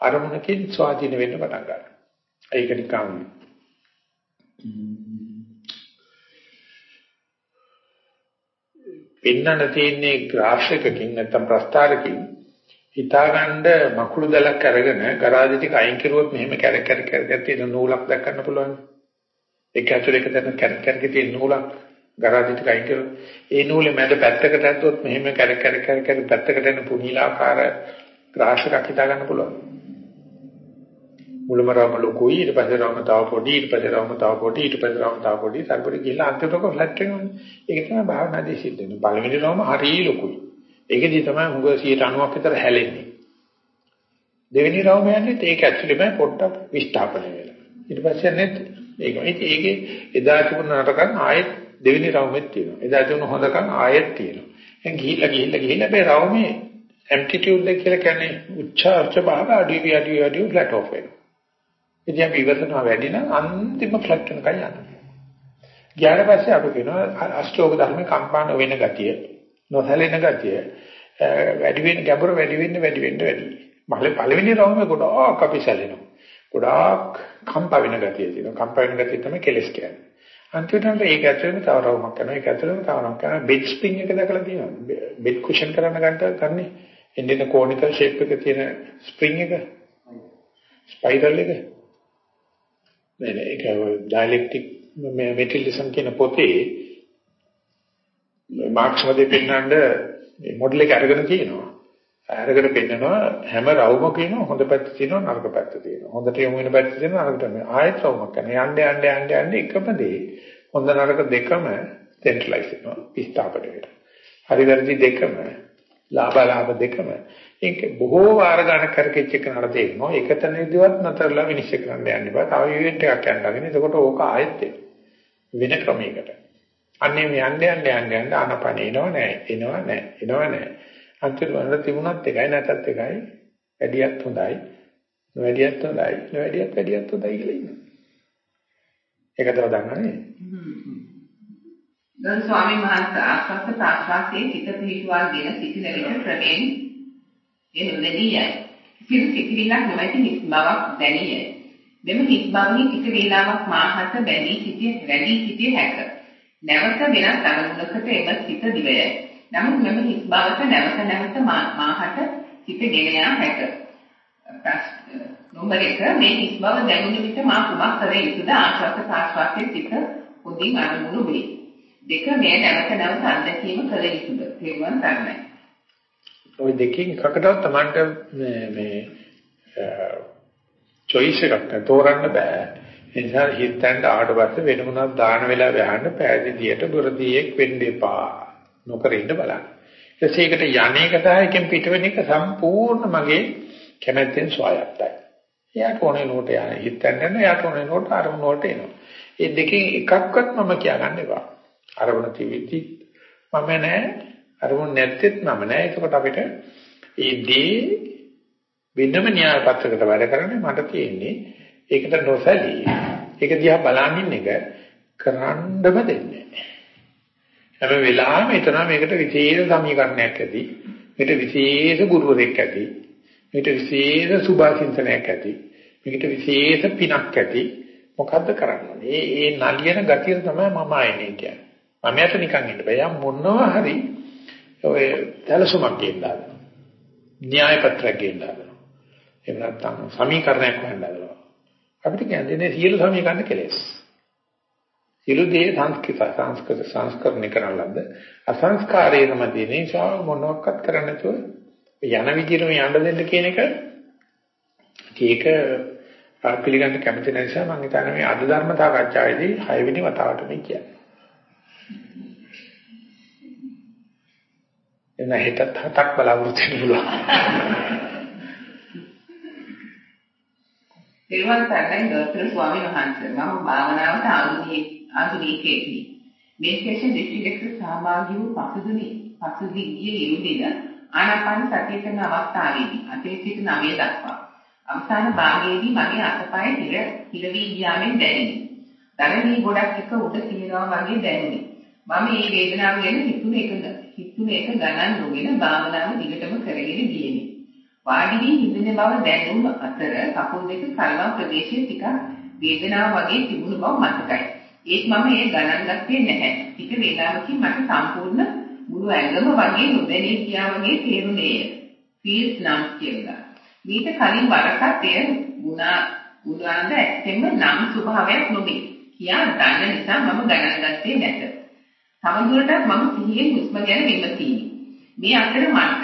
[SPEAKER 1] අරමුණකින් ස්වාධීන වෙන්න පටන් ගන්නවා. ඒක නිකන් පෙන්වන්න තියෙන්නේ ග්‍රාෆ් එකකින් නැත්නම් ප්‍රස්තාරකින් හිතාගන්න මකුළු දලක් අරගෙන ගරාජ් ටික අයින් කරුවොත් මෙහෙම කැරක් කැරක් කැරක් තියෙන නූලක් දක්වන්න පුළුවන්. ඒක ඇතුලේ එක තැන කැරක් කැරක් තියෙන නූලක් ගරාජ් ටික අයින් කරුවොත් ඒ නූලේ මැද පැත්තකට ඇද්දොත් මෙහෙම කැරක් කැරක් කැරක් පැත්තකට එන පුනීලාකාර ග්‍රාෆ් එකක් හිතාගන්න පුළුවන්. මුලම රාම ලොකුයි ඊට පස්සේ රාම තව පොඩි ඊට පස්සේ රාම තව පොඩි ඊට පස්සේ රාම තව පොඩි සල්පොඩි ගිහලා අන්තිමට ෆ්ලැට් වෙනවනේ ඒක තමයි භාවනාදී සිද්ධ වෙන්නේ. පළවෙනි රාම හරිය ලොකුයි. ඒකදී තමයි හුඟ 90ක් විතර හැලෙන්නේ. දෙවෙනි රාම යන්නේ ඒක ඇක්චුලිම පොඩ්ඩක් විස්ථාපනය වෙලා. ඊට පස්සේ නැත් ඒක. ඒකේ එදා තිබුණ නටකන් ආයෙත් දෙවෙනි රාමෙත් තියෙනවා. එදා තිබුණ හොඳකම් ආයෙත් තියෙනවා. දැන් ගිහිල්ලා ගිහිල්ලා ගිහිල්ලා මේ රාමේ ඇම්ප්ලිටියුඩ් එක කියලා කියන්නේ උච්චාර්ච භාග අඩුයි අඩුයි අඩුයි ෆ්ලැට් ඔෆ් වෙනවා. ඉතින් අපි ඉවසනවා වැඩි නම් අන්තිම ෆ්ලැට් වෙනකන් යනවා. ගියාට පස්සේ අපි කියනවා අෂ්ටෝක ධර්ම කම්පාන වෙන ගතිය, නොසැලෙන ගතිය, වැඩි වෙන ගැඹුර වැඩි වෙන්න වැඩි වෙන්න වැඩි. මහලේ පළවෙනි රවුමේ ගොඩාක් අපි සැලෙනවා. ගොඩාක් කම්පා වෙන ගතිය තියෙනවා. කම්පා වෙන ගතිය තමයි කෙලස් කියන්නේ. අන්තිමට ඒක ඇතුළේම තව රවුමක් කරනවා. ඒක ඇතුළේම තව රවුමක් කරනවා. බෙඩ් ස්ප්‍රින්ග් එක දැකලා තියෙනවා. බෙඩ් කුෂන් කරන්න ගන්නට ගන්නේ. එන්නේ කෝනිකල් ෂේප් එක තියෙන ස්ප්‍රින්ග් එක. ස්පයිරල් එක. නෑ නෑ ඒක ඩයලෙක්ටික් මෙටීරියලිසම් කියන පොතේ මාක්ස් වගේ පෙන්වන්න මේ මොඩල් එක අරගෙන තියෙනවා. අරගෙන පෙන්නනවා හැම රවුමකම හොඳ පැත්ත තියෙනවා නරක පැත්ත තියෙනවා. හොඳට යොමු වෙන පැත්ත තියෙනවා නරකට යොමු. ආයෙත් රවුමක් කරන යන්න යන්න යන්න යන්න එකම දේ. හොඳ නරක දෙකම සෙන්ට්‍රලයිස් වෙනවා. විස්ථාපන වෙනවා. හරි වැරදි දෙකම ලාභ ලාභ දෙකම ඒක බොහෝ වාර ගණන් කරකෙච්ච එක නඩ තේරෙනවා. ඒක තැනදීවත් නතරලා විනිශ්චය කරන්න යන්න බෑ. තව ඉවෙන්ට් එකක් යන්නගෙන. එතකොට ඕක ආයෙත් වෙන ක්‍රමයකට. අන්නේ මේ යන්න යන්න යන්න යන්න ආනපන එනව නෑ. එනව නෑ. එනව නෑ. අන්තිමට වල තිබුණත් එකයි නැතත් එකයි. වැඩියත් හොඳයි. වැඩියත් හොඳයි. වැඩියත් වැඩියත් හොඳයි කියලා ඉන්නවා. ඒක තමයි දන්නනේ.
[SPEAKER 2] ගරු ස්වාමීන් වහන්සේ ආස්වාද ප්‍රාශ්වාසයේ චිත පිහිටුවාගෙන සිටින විට ක්‍රමෙන් එනුදෙදී යයි. කිසි සිතිවිල්ලක් නොමැති හිස් බවක් දැනිය. මෙම හිස් බවෙහි ටික වේලාවක් මාහත බැඳී සිටිය වැඩි සිටිය හැක. නැවත වෙනත් අරමුණකට එම සිත දිවයයි. නමුත් මෙම හිස් බවට නැවත නැවත මාහත සිත ගෙන යා හැක. නම්බර 1 මේ හිස් බව දැනුන විට මා කුමක් කර යුතුද ආශ්වාස ප්‍රාශ්වාසයේ සිට හොඳින් අනුමුණු වේ. දෙක මේ නැවත නැවත අත්දැකීම කළ යුතුද? තේරුවන් ගන්නයි.
[SPEAKER 1] ওই දෙකකින් එකකටවත් Tamanට මේ මේ choice එකක් තෝරන්න බෑ. ඒ නිසා හිතෙන්ට ආවට පස්සේ වෙන මොනවද දාන වෙලා වහන්න පෑදීදියට බුරදීෙක් වෙන්න එපා. නොකර ඉන්න බලන්න. ඊට යන්නේක සහ එකෙන් පිටවෙන එක සම්පූර්ණ මගේ කැමැත්තෙන් ස්වායත්තයි. එයාට ඕනේ නෝට යන හිතෙන් යන එයාට ඕනේ නෝට අරමුණ වලට එනවා. ඒ දෙකෙන් එකක්වත් මම කියාගන්න එපා. අරමුණ තිවිදි මම නෑ. අරමුණ නැත්තේත් මම නෑ. ඒකකොට අපිට ඒ දේ වෙනම න්‍යාය පත්‍රයකට වැඩ කරන්නේ මට තියෙන්නේ ඒකට නොසැලී. ඒක දිහා බලනින් එක කරන්නම දෙන්නේ හැම වෙලාවෙම හිතන මේකට විශේෂ සමීකරණයක් ඇති. මේකට විශේෂ ගුරුවරයෙක් ඇති. මේකට විශේෂ සුභාසින්තනයක් ඇති. මේකට විශේෂ පිනක් ඇති. මොකද්ද කරන්නේ? ඒ ඒ නලියන ගතිය තමයි මම ආයේ කියන්නේ. මම යට නිකන් ඉන්න බෑ. මොනවා හරි ඔය තලසුමක් ගෙන්නා න්‍යාය පත්‍රයක් ගෙන්නා එහෙම නැත්නම් සමීකරණයක් හොයන්න හදනවා. අපිට කියන්නේ සියලු සමීකරණ කෙලෙස්. සියලු දේ සංස්කෘත සංස්කෘත සංස්කරණය කරනලද අසංස්කාරයේම තියෙන නිසා මොනවත් කරන්න නැතුව යන විදිහටම යන්න දෙන්න කියන එක. ඒක පිළිගන්න කැමති නිසා මම හිතන්නේ මේ අද ධර්ම සාකච්ඡාවේදී 6 වෙනි වතාවට මේ කියන්නේ. එන හෙටත් හතක් බලාපොරොත්තු වෙන්න පුළුවන්.
[SPEAKER 2] තෙරුවන් සරණයි ගෞතම ස්වාමීන් වහන්සේ මම භාවනාවට ආධුනික ආධුනිකයෙකි. මේකේෂන් දිස්ත්‍රික්කයේ සහභාගී වූ පසුදුනි පසුදිගිය ඉරුදින ආනාපාන සතිය කරන අවස්ථාවේදී අතේ සිට නවය දක්වා අවසාන භාගයේදී මගේ අතපය හිර හිරවි ගියාමෙන් දැනිනි. දරණී ගොඩක් එක උඩ තියනවා වගේ දැනුනි. මම මේ වේදනාව ගැන හිතුනේ එක හිතුනේ එක ගණන් නොගෙන භාවනාව දිගටම කරගෙන ගියෙමි. වාඩි වී හිඳින බව දැනුම් අතර කකුල් දෙක කල්වා ප්‍රදේශයේ ටිකක් වේදනාව වගේ තිබුණු බව මතකයි. ඒත් මම ඒ ගණන් ගත්තේ නැහැ. ටික වේලාවකින් මට සම්පූර්ණ මුළු ඇඟම වගේ නොදැනී ගියා වගේ තේරුණේය. ෆීල්ස් නම් කියලා. මීට කලින් වරකට එය ගුණා ගුණාන්ද ඇත්තෙම නම් ස්වභාවයක් නොවේ. කියා දන්න නිසා මම ගණන් ගත්තේ නැත. තවදුරටත් මම සිහියෙන් හුස්ම ගැන විමසීමි. මේ අතර මට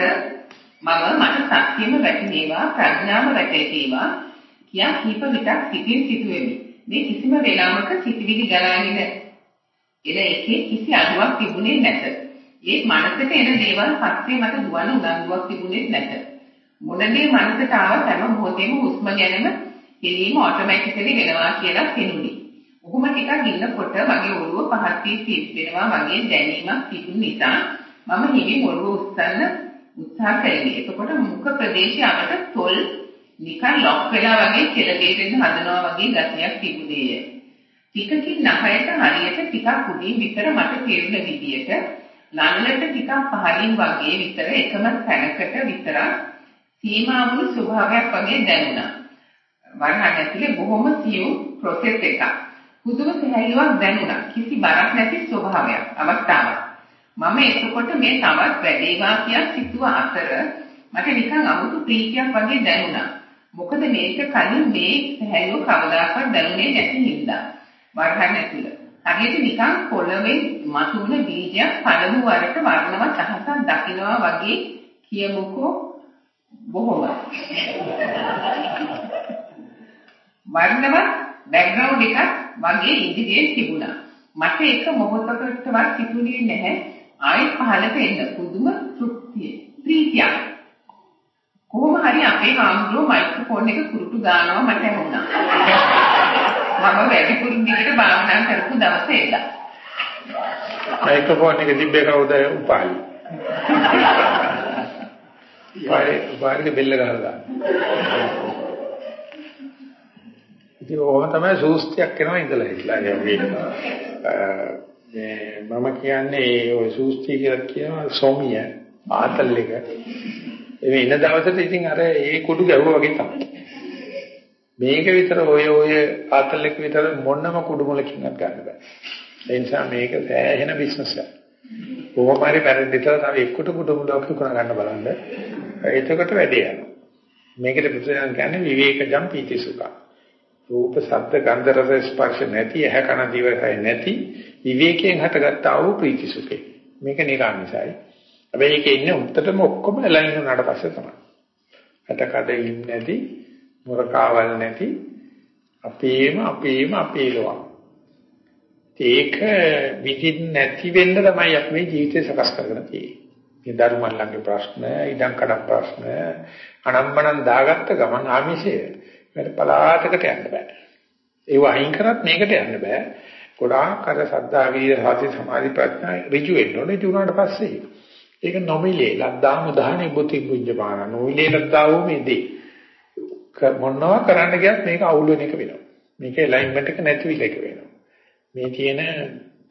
[SPEAKER 2] මම මට සත්‍යෙම වැටේවා ප්‍රඥාව වැටේවා කියා කීප විටක් සිටින් සිටුවෙමි. මේ කිසිම වෙලාවක සිටිවිලි ගලාගෙන එන එකේ කිසි අඩුවක් තිබුණේ නැත. ඒ මනසට එන දේවල් පස්සේ මට දුවන උනන්දුවක් තිබුණේ නැත. මොනදී මනසට ආව හැම මොහොතේම හුස්ම ගැනීම පිළීම ඔටෝමැටිකලි වෙනවා කියලා කෙනුනි. ඔහොම ටිකක් ඉන්නකොට මගේ ඔළුව පහත් වී සිටිනවා වගේ දැනීමක් තිබුණ නිසා මම හිමින් ඔළුව උස්සන්න උත්සාහ කරන්නේ. එතකොට මුඛ ප්‍රදේශය අපට තොල් නිකන් ලොක් වෙලා වගේ කෙලගෙන්න හදනවා වගේ ගතියක් තිබුණේය. ටිකකින් නහයට හරියට ටිකක් උඩින් විතර මට තේරුණ විදියට ලන්නට ටිකක් පහළින් වගේ විතර එකම තැනකට විතර සීමාවුණු ස්වභාවයක් වගේ දැනුණා. වරහන් ඇතුලේ බොහොම සියුම් ප්‍රොසෙස් එකක්. පුදුම සහැල්ලුවක් දැනුණා. කිසි බරක් නැති ස්වභාවයක් අවස්ථාවක්. මම එතකොට මේ තවත් වැඩේවා කියලා සිතුව අතර මට නිකන් අමුතු ප්‍රීතියක් වගේ දැනුණා. මොකද මේක කලින් මේ සහැල්ලුව කවදාකවත් දැනුනේ නැති හින්දා. වරහන් ඇතුළ. හරියට නිකන් පොළවේ මතුවන බීජයක් පළමු වරට වර්ණවත් අහසක් දකිනවා වගේ කියමුකෝ බොහොම. වර්ණවත් බෑග්ග්‍රවුන්ඩ් එකක් වගේ ඉදිරියේ තිබුණා. මට ඒක මොහොතකටවත් හිතුනේ නැහැ. ආයෙත් පහළට එන්න පුදුම තෘප්තිය ප්‍රීතියක්. කොහොම හරි අපේ හාමුදුරුවෝ මයික්‍රොෆෝන් එක කුරුටු ගන්නවා මට ඇහුණා. මම වැඩිපුර දිගට භාවනා කරපු දවසේ එදා.
[SPEAKER 1] මයික්‍රොෆෝන් එක තිබ්බේ කවුද? උපාලි. උපාලි උපාලි බෙල්ල ගහලා ඉතින් ඕම තමයි සූස්තියක් වෙනවා ඉඳලා හිටලා මේ මම කියන්නේ ඔය සූස්ති කියලා කියනවා සොමිය ආතල් එක. ඒ ඉන්න දවසට ඉතින් අර ඒ කුඩු ගැවුවා වගේ තමයි. මේක විතර ඔය ඔය ආතල් එක විතර මොනම කුඩු මොලකින්වත් ගන්න බෑ. ඒ නිසා මේක සෑහෙන බිස්නස් එකක්. කොහොම හරි පැරදිතර තව එක්කට කුඩු මොලක් කරන ගන්න බලන්න. එතකොට වැඩේ යනවා. මේකට පුදුරයන් කියන්නේ විවේකජම් පීති සුඛ. රූප, ශබ්ද, ගන්ධ, රස, ස්පර්ශ නැති, ඇහැ කන දිවකය නැති විවේකයෙන් හටගත්තා වූ ප්‍රීති සුඛේ. මේක නිරාමිසයි. හැබැයි ඒකේ ඉන්නේ උත්තරම ඔක්කොම ලයින් වුණාට පස්සේ තමයි. අට කඩින් නැති, මුරකාවල් නැති අපේම අපේම අපේලවා. ඒක විදින් නැති වෙන්න තමයි අපි මේ ජීවිතය සකස් කරගෙන තියෙන්නේ. මේ ධර්මල්ලන්ගේ ප්‍රශ්න, ඉඩම් කඩම් ප්‍රශ්න, අනම්මනම් දාගත්ත ගමන් ආමිෂය. මේකට පලාතකට යන්න බෑ. ඒව අයින් කරත් මේකට යන්න බෑ. ගොඩාක් අර සද්ධා වීර්ය සති සමාධි ප්‍රඥා ඍජු වෙන්න ඕනේ. ජීුණාට පස්සේ ඒක නොමිලේ ලද්දා මුදානේ බුති පුඤ්ජපාන නොමිලේ ලද්දා වූ මේ දේ. මොනවා කරන්න ගියත් මේක අවුල් වෙන එක වෙනවා. මේක ඇලයින්මන්ට් එක නැති විල එක වෙනවා. මේ තියෙන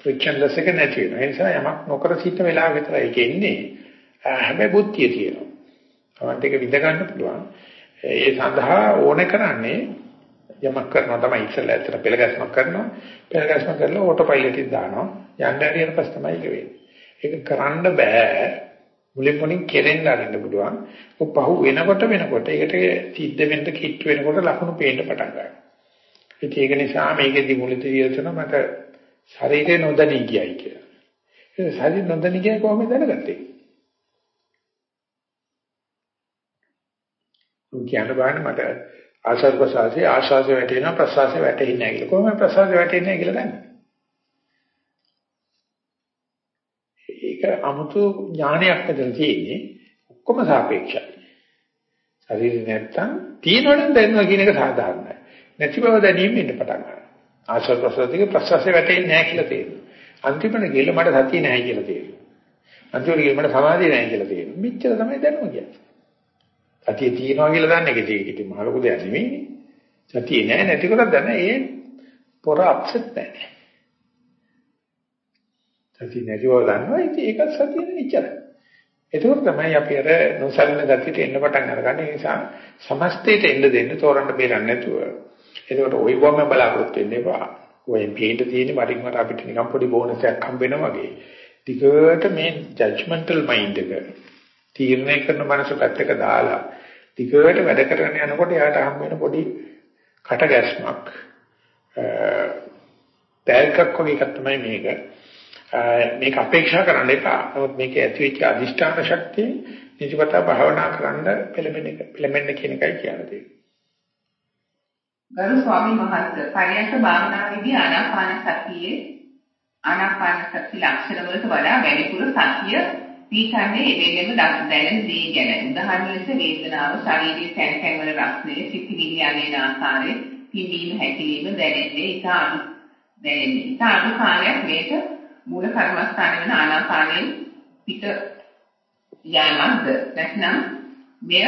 [SPEAKER 1] ෆ්‍රික්ෂන්ලස් එක නැති වෙනවා. ඒ නිසා යමක් නොකර සිට වෙලාව විතරයි ඒක එන්නේ. හැබැයි බුද්ධිය තියෙනවා. අවන්ට ඒක විඳ ගන්න පුළුවන්. ඒ සඳහා ඕනේ කරන්නේ යමක් කරනවා තමයි ඉස්සෙල්ලා ඇත්තට පෙළගැස්මක් කරනවා. පෙළගැස්ම කරලා ඕටෝ පයිලට් එක දානවා. යන්න හරියට පස්සේ තමයි ඒක වෙන්නේ. ඒක කරන්න බෑ. මුලින් මුලින් කෙරෙන්න අරින්න පුළුවන්. ඔය පහු වෙනකොට වෙනකොට ඒකට සිද්ධ වෙන්න කිට් වෙනකොට ලකුණු පේන්න පටන් ගන්නවා. ඉතින් ඒක නිසා මේකෙදි මුලින්දී කියනවා මට ශරීරේ නොදැනී ගියයි කියලා. ඒ ශරීර නොදැනී ගිය කොහොමද දැනගත්තේ? කියන්න බෑනේ මට ආශාස ප්‍රසාසයේ ආශාස වැටෙනවා ප්‍රසාසයේ වැටෙන්නේ නැහැ කියලා. කොහොමද ප්‍රසාසයේ වැටෙන්නේ නැහැ කියලා දන්නේ? ඒක 아무තු ඥානයක් මෙතන තියෙන්නේ ඔක්කොම සාපේක්ෂයි. ශරීරය නැත්තම් තියෙනවනම් දැනනවා කියන එක සාධාරණයි. නැති බව දැනීම ඉන්න පටන් ගන්නවා. ආශාස ප්‍රසාසික ප්‍රසාසයේ වැටෙන්නේ නැහැ කියලා තේරෙනවා. අන්තිමට ගිහලා මට සතිය නැහැ කියලා තේරෙනවා. අන්තිමට ගිහලා මට සමාධිය නැහැ කියලා තේරෙනවා. මෙච්චර තමයි දැනුම කියන්නේ. සතිය තියෙනවා කියලා දන්නේ ඒක ඉතින් මහ ලොකු දෙයක් නෙමෙයි. සතිය නෑ නැති කරත් දන්න ඒ පොර අප්සෙට් නෑ. සතිය නැතිව දන්නවා ඉතින් ඒක සතිය නෙච්චර. ඒක තමයි අපි අර නොසලින ගතියට එන්න පටන් අරගන්නේ. ඒ නිසා සමස්තයට එන්න දෙන්න තෝරන්න බේරන්න නැතුව. ඒකට ওই වොම බලාපොරොත්තු වෙන්න එපා. ඔය පිට තියෙන වරින් වර අපිට නිකන් පොඩි බෝනස් එකක් හම්බ වෙනවා වගේ. ටිකට මේ ජජ්මන්ටල් මයින්ඩ් එක තීරණය කරන මනස පැත්තක දාලා ටිකට වැඩ කරගෙන යනකොට යාට හම් වෙන පොඩි කට ගැස්මක් තෑග්ගක් වගේ එකක් තමයි මේක. මේක අපේක්ෂා කරන්න එපා. නමුත් මේක ඇතිවෙච්ච අදිෂ්ඨාන ශක්තිය නිතිපතා භාවනා කරන්න පෙළඹෙන එක පෙළඹෙන්න කියන එකයි කියන්නේ.
[SPEAKER 2] ගරු ස්වාමීන් වහන්සේ පරියන්ක භාවනාවේදී ආනාපාන සතියේ ආනාපාන සති ලක්ෂණ වලට වඩා වැඩිපුර සතිය පීඨන්නේ එවෙලෙම දැනෙන දේ ගැන. උදාහරණ ලෙස වේදනාව, ශරීරයේ තැන් තැන් වල රස්නය, සිතිවිලි යන්නේ ආකාරය, පිම්බීම හැකිලිම දැනෙන්නේ. ඊට අඩු දැනෙන්නේ. ඊට අඩු කාලයක් මේක මූල කර්මස්ථාන වෙන ආනාපානයෙන් පිට යෑමක්ද? නැත්නම් මෙය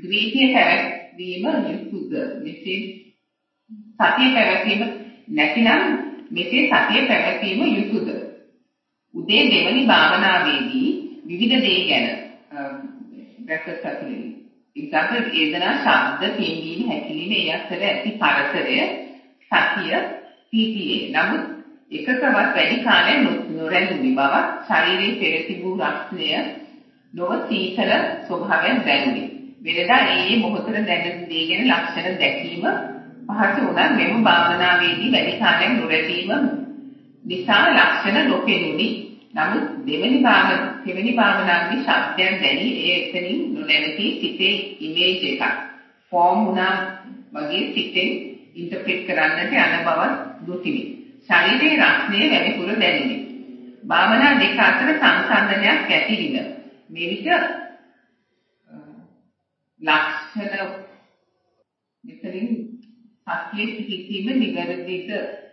[SPEAKER 2] ද්වීතිය පැවැත්වීම යුතුද? මෙසේ සතිය පැවැත්වීම නැතිනම් මෙසේ සතිය පැවැත්වීම යුතුයද? උදේ දෙවනි භාවනාවේදී විවිධ දේ ගැන දැක්ක සතියේ. ඉස්සත් වේදනා ශබ්ද පින්දීම හැකිලිම ඒ අතර ඇති පරතරය සතිය පීතියේ. නමුත් එකකවත් වැඩි කාලයක් නොරැඳුනි බව ශරීරයේ පෙර තිබූ රක්ෂණය නොව සීතල ස්වභාවයෙන් දැනුනි. වෙනදා ඒ මොහොතේ දැනෙන දේ ගැන ලක්ෂණ දැකීම පහසු වුණත් මෙම භාවනාවේදී වැඩි කාලයක් නොරැඳීම නිසා ලක්ෂණ නොපෙනුනි. නමුත් දෙවෙනි භාවන දෙවෙනි භාවනාවේ ශබ්දයන් දැනි ඒ එතනින් නොනැවති සිතේ ඉමේජ් එකක් ෆෝම් වුණා වගේ සිතෙන් ඉන්ටර්ප්‍රිට් කරන්නට යන බව දුතිනි. ශරීරයේ රස්නේ වැඩිපුර දැනිනි. භාවනා දෙක අතර සංසන්දනයක් ඇතිවිද. මේ විට ලක්ෂණ මෙතනින් සත්‍යයේ පිහිටීම නිවැරදිද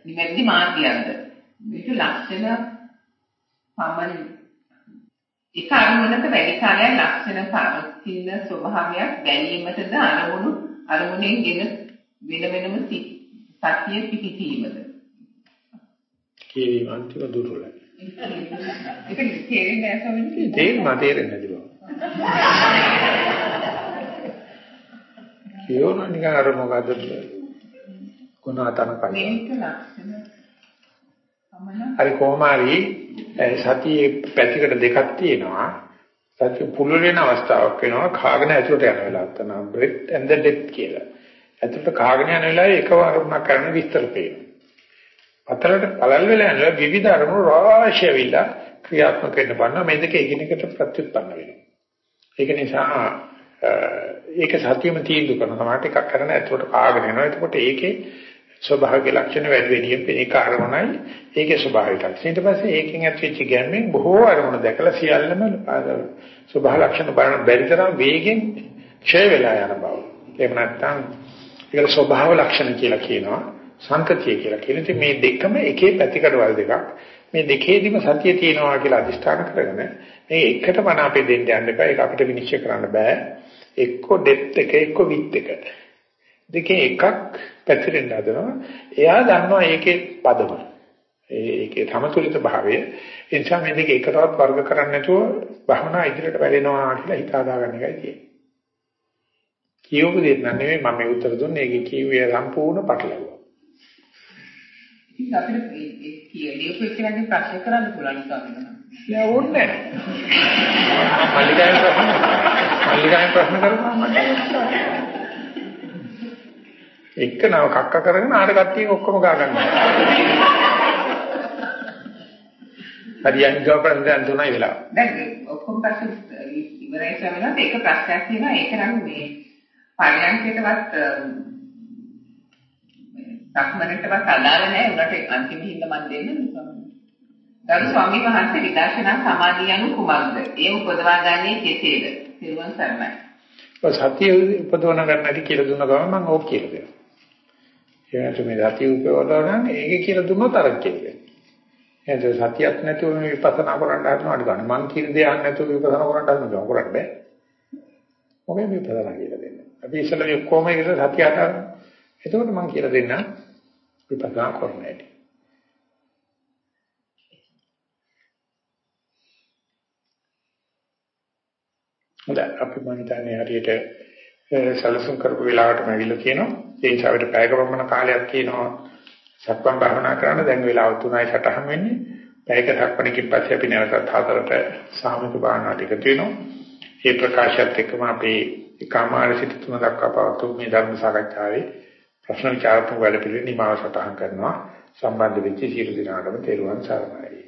[SPEAKER 2] නිවැරදි මාර්ගයක්ද මේක ලක්ෂණ පමණ එක අරමුණක වැඩි කාලයක් ලක්ෂණ පවතින ස්වභාවයක් දැනීමටද අරමුණු අරමුණෙන් ගෙන වෙන වෙනම සත්‍යයේ පිහිටීමද?
[SPEAKER 1] කීවි අන්තිම දුර්වලයි.
[SPEAKER 2] ඒක තේරෙන්නේ නැහැ ස්වාමීනි.
[SPEAKER 1] තේරෙන්නේ තේරෙන්නේ නැතිව කියෝන නිකන් අර මොකද්ද? ගුණාතන කයි.
[SPEAKER 2] මේක ලක්ෂණ
[SPEAKER 1] හරි කොහොම හරි සතියේ පැතිකඩ දෙකක් තියෙනවා. සත්‍ය පුළුල් වෙන අවස්ථාවක් වෙනවා කාගෙන ඇතුළට යන වෙලාවක් තමයි breath and the depth කියලා. ඇතුළට කාගෙන යන වෙලාවේ එකවරම කරන විස්තර පේනවා. අතරට පළල් වෙලා යනවා විවිධ අරමුණු රාශිය විලා ක්‍රියාත්මක වෙන්න බලනවා මේ දෙක එකිනෙකට ප්‍රත්‍යুৎපන්න වෙනවා. ඒක නිසා ඒක සතියම තීන්දුව කරන සමහරට එකක් කරන ඇතුළට කාගෙන යනවා. එතකොට ඒකේ ස්වභාවික ලක්ෂණ වැඩි වෙනියෙන් ඒක අරමුණයි ඒකේ ස්වභාවික ලක්ෂණ. ඊට පස්සේ ඒකෙන් ඇතිවෙච්ච ගැම්මෙන් බොහෝ අරමුණු දැකලා සියල්ලම ස්වභාව ලක්ෂණ බලන බැරි තරම් වේගෙන් ක්ෂය වෙලා යන බව. එහෙම නැත්නම් ඒකට ස්වභාව ලක්ෂණ කියලා කියනවා. සංකතිය කියලා කියන ඉතින් මේ දෙකම එකේ පැතිකඩවල් දෙකක්. මේ දෙකේදීම සතිය තියෙනවා කියලා අදිෂ්ඨාන කරගෙන මේ එකට මන අපේ දෙන්න යන්න එපා. ඒක අපිට විනිශ්චය කරන්න බෑ. එක්ක ඩෙප්ත් එක එක්ක විත් එක. දෙකේ එකක් පැතිරෙන්න හදනවා. එයා දන්නවා ඒකේ පදම. ඒකේ සමතුලිත භාවය. ඒ නිසා මේ දෙක එකටවත් වර්ග කරන්නේ නැතුව භවනා ඉදිරියට වැඩෙනවා කියලා හිතා ගන්න එකයි තියෙන්නේ. කියවපු දෙයක් නෙමෙයි මම මේ උත්තර දුන්නේ. ඒකේ කියුවේ සම්පූර්ණ පටලැවුවා.
[SPEAKER 2] ඉතින් අපිට කියන්නේ කොච්චරද ප්‍රශ්න කරන්න පුළුවන් ස්වාමීන්.
[SPEAKER 1] නෑ ඕනේ නෑ. මල්ලිකායන් ප්‍රශ්න මල්ලිකායන් ප්‍රශ්න කරපුවා මට එක්ක නව කක්ක කරගෙන ආර කට්ටිය ඔක්කොම ගා ගන්නවා. හරියන් ගාව ප්‍රශ්න තුනයි වෙලා.
[SPEAKER 2] දැන් ඔක්කොම ප්‍රශ්න ඉවරයි සමනත් එක ප්‍රශ්නයක් තියෙනවා ඒක නම් මේ පරියන්කයටවත් සක්මනටවත් අදාළ නැහැ උනට අන්තිම හිඳ මන් දෙන්න ගරු ස්වාමීන් වහන්සේ විදර්ශනා සමාධිය anu කුමක්ද? ඒ උපදවා ගන්නේ කෙසේද? සිරුවන් සරණයි.
[SPEAKER 1] සතිය උපදවන ගන්නටි කියලා දුන්න ගමන් මම ඕක කියලා දෙනවා. ඒකට මේ සතිය උපයවලා නම් ඒක කියලා දුන්නොත් අර කියන්නේ. එහෙනම් සතියක් නැතුව මේ විපස්සනා කරන්න හදනවාට ගන්න. මං කියන දේ අහන්න නැතුව විපස්සනා කරන්න හදනවා කරන්න බෑ. මොකෙන් විපස්සනා කියලා දෙන්නේ. අපි ඉස්සෙල්ලා මේ කොහොම ඒකට සතිය හදන්න. එතකොට මං කියලා දෙන්න විපස්සනා කරන්න ඇති. හොඳයි අපි මම හිතන්නේ හරියට සැලසුම් කරපු වෙලාවටම ඇවිල්ලා කියනවා. ඒ නිසා අපිට පැයක පමණ කාලයක් තියෙනවා සක්මන් භාවනා කරන්න. දැන් වෙලාව 3යි සටහන් වෙන්නේ. පැයක සක්මණකින් පස්සේ අපි නැවතත් හතරට සාමික භාවනාවට එකතු වෙනවා. මේ ප්‍රකාශයත් එක්කම අපි කාමාර සිට තුන දක්වා පවතු මේ ධර්ම සාකච්ඡාවේ ප්‍රශ්න විචාරතුංග වැඩ පිළිවෙල නිමාව සටහන් කරනවා. සම්බන්ධ වෙච්ච සියලු දෙනාටම තෙරුවන් සරණයි.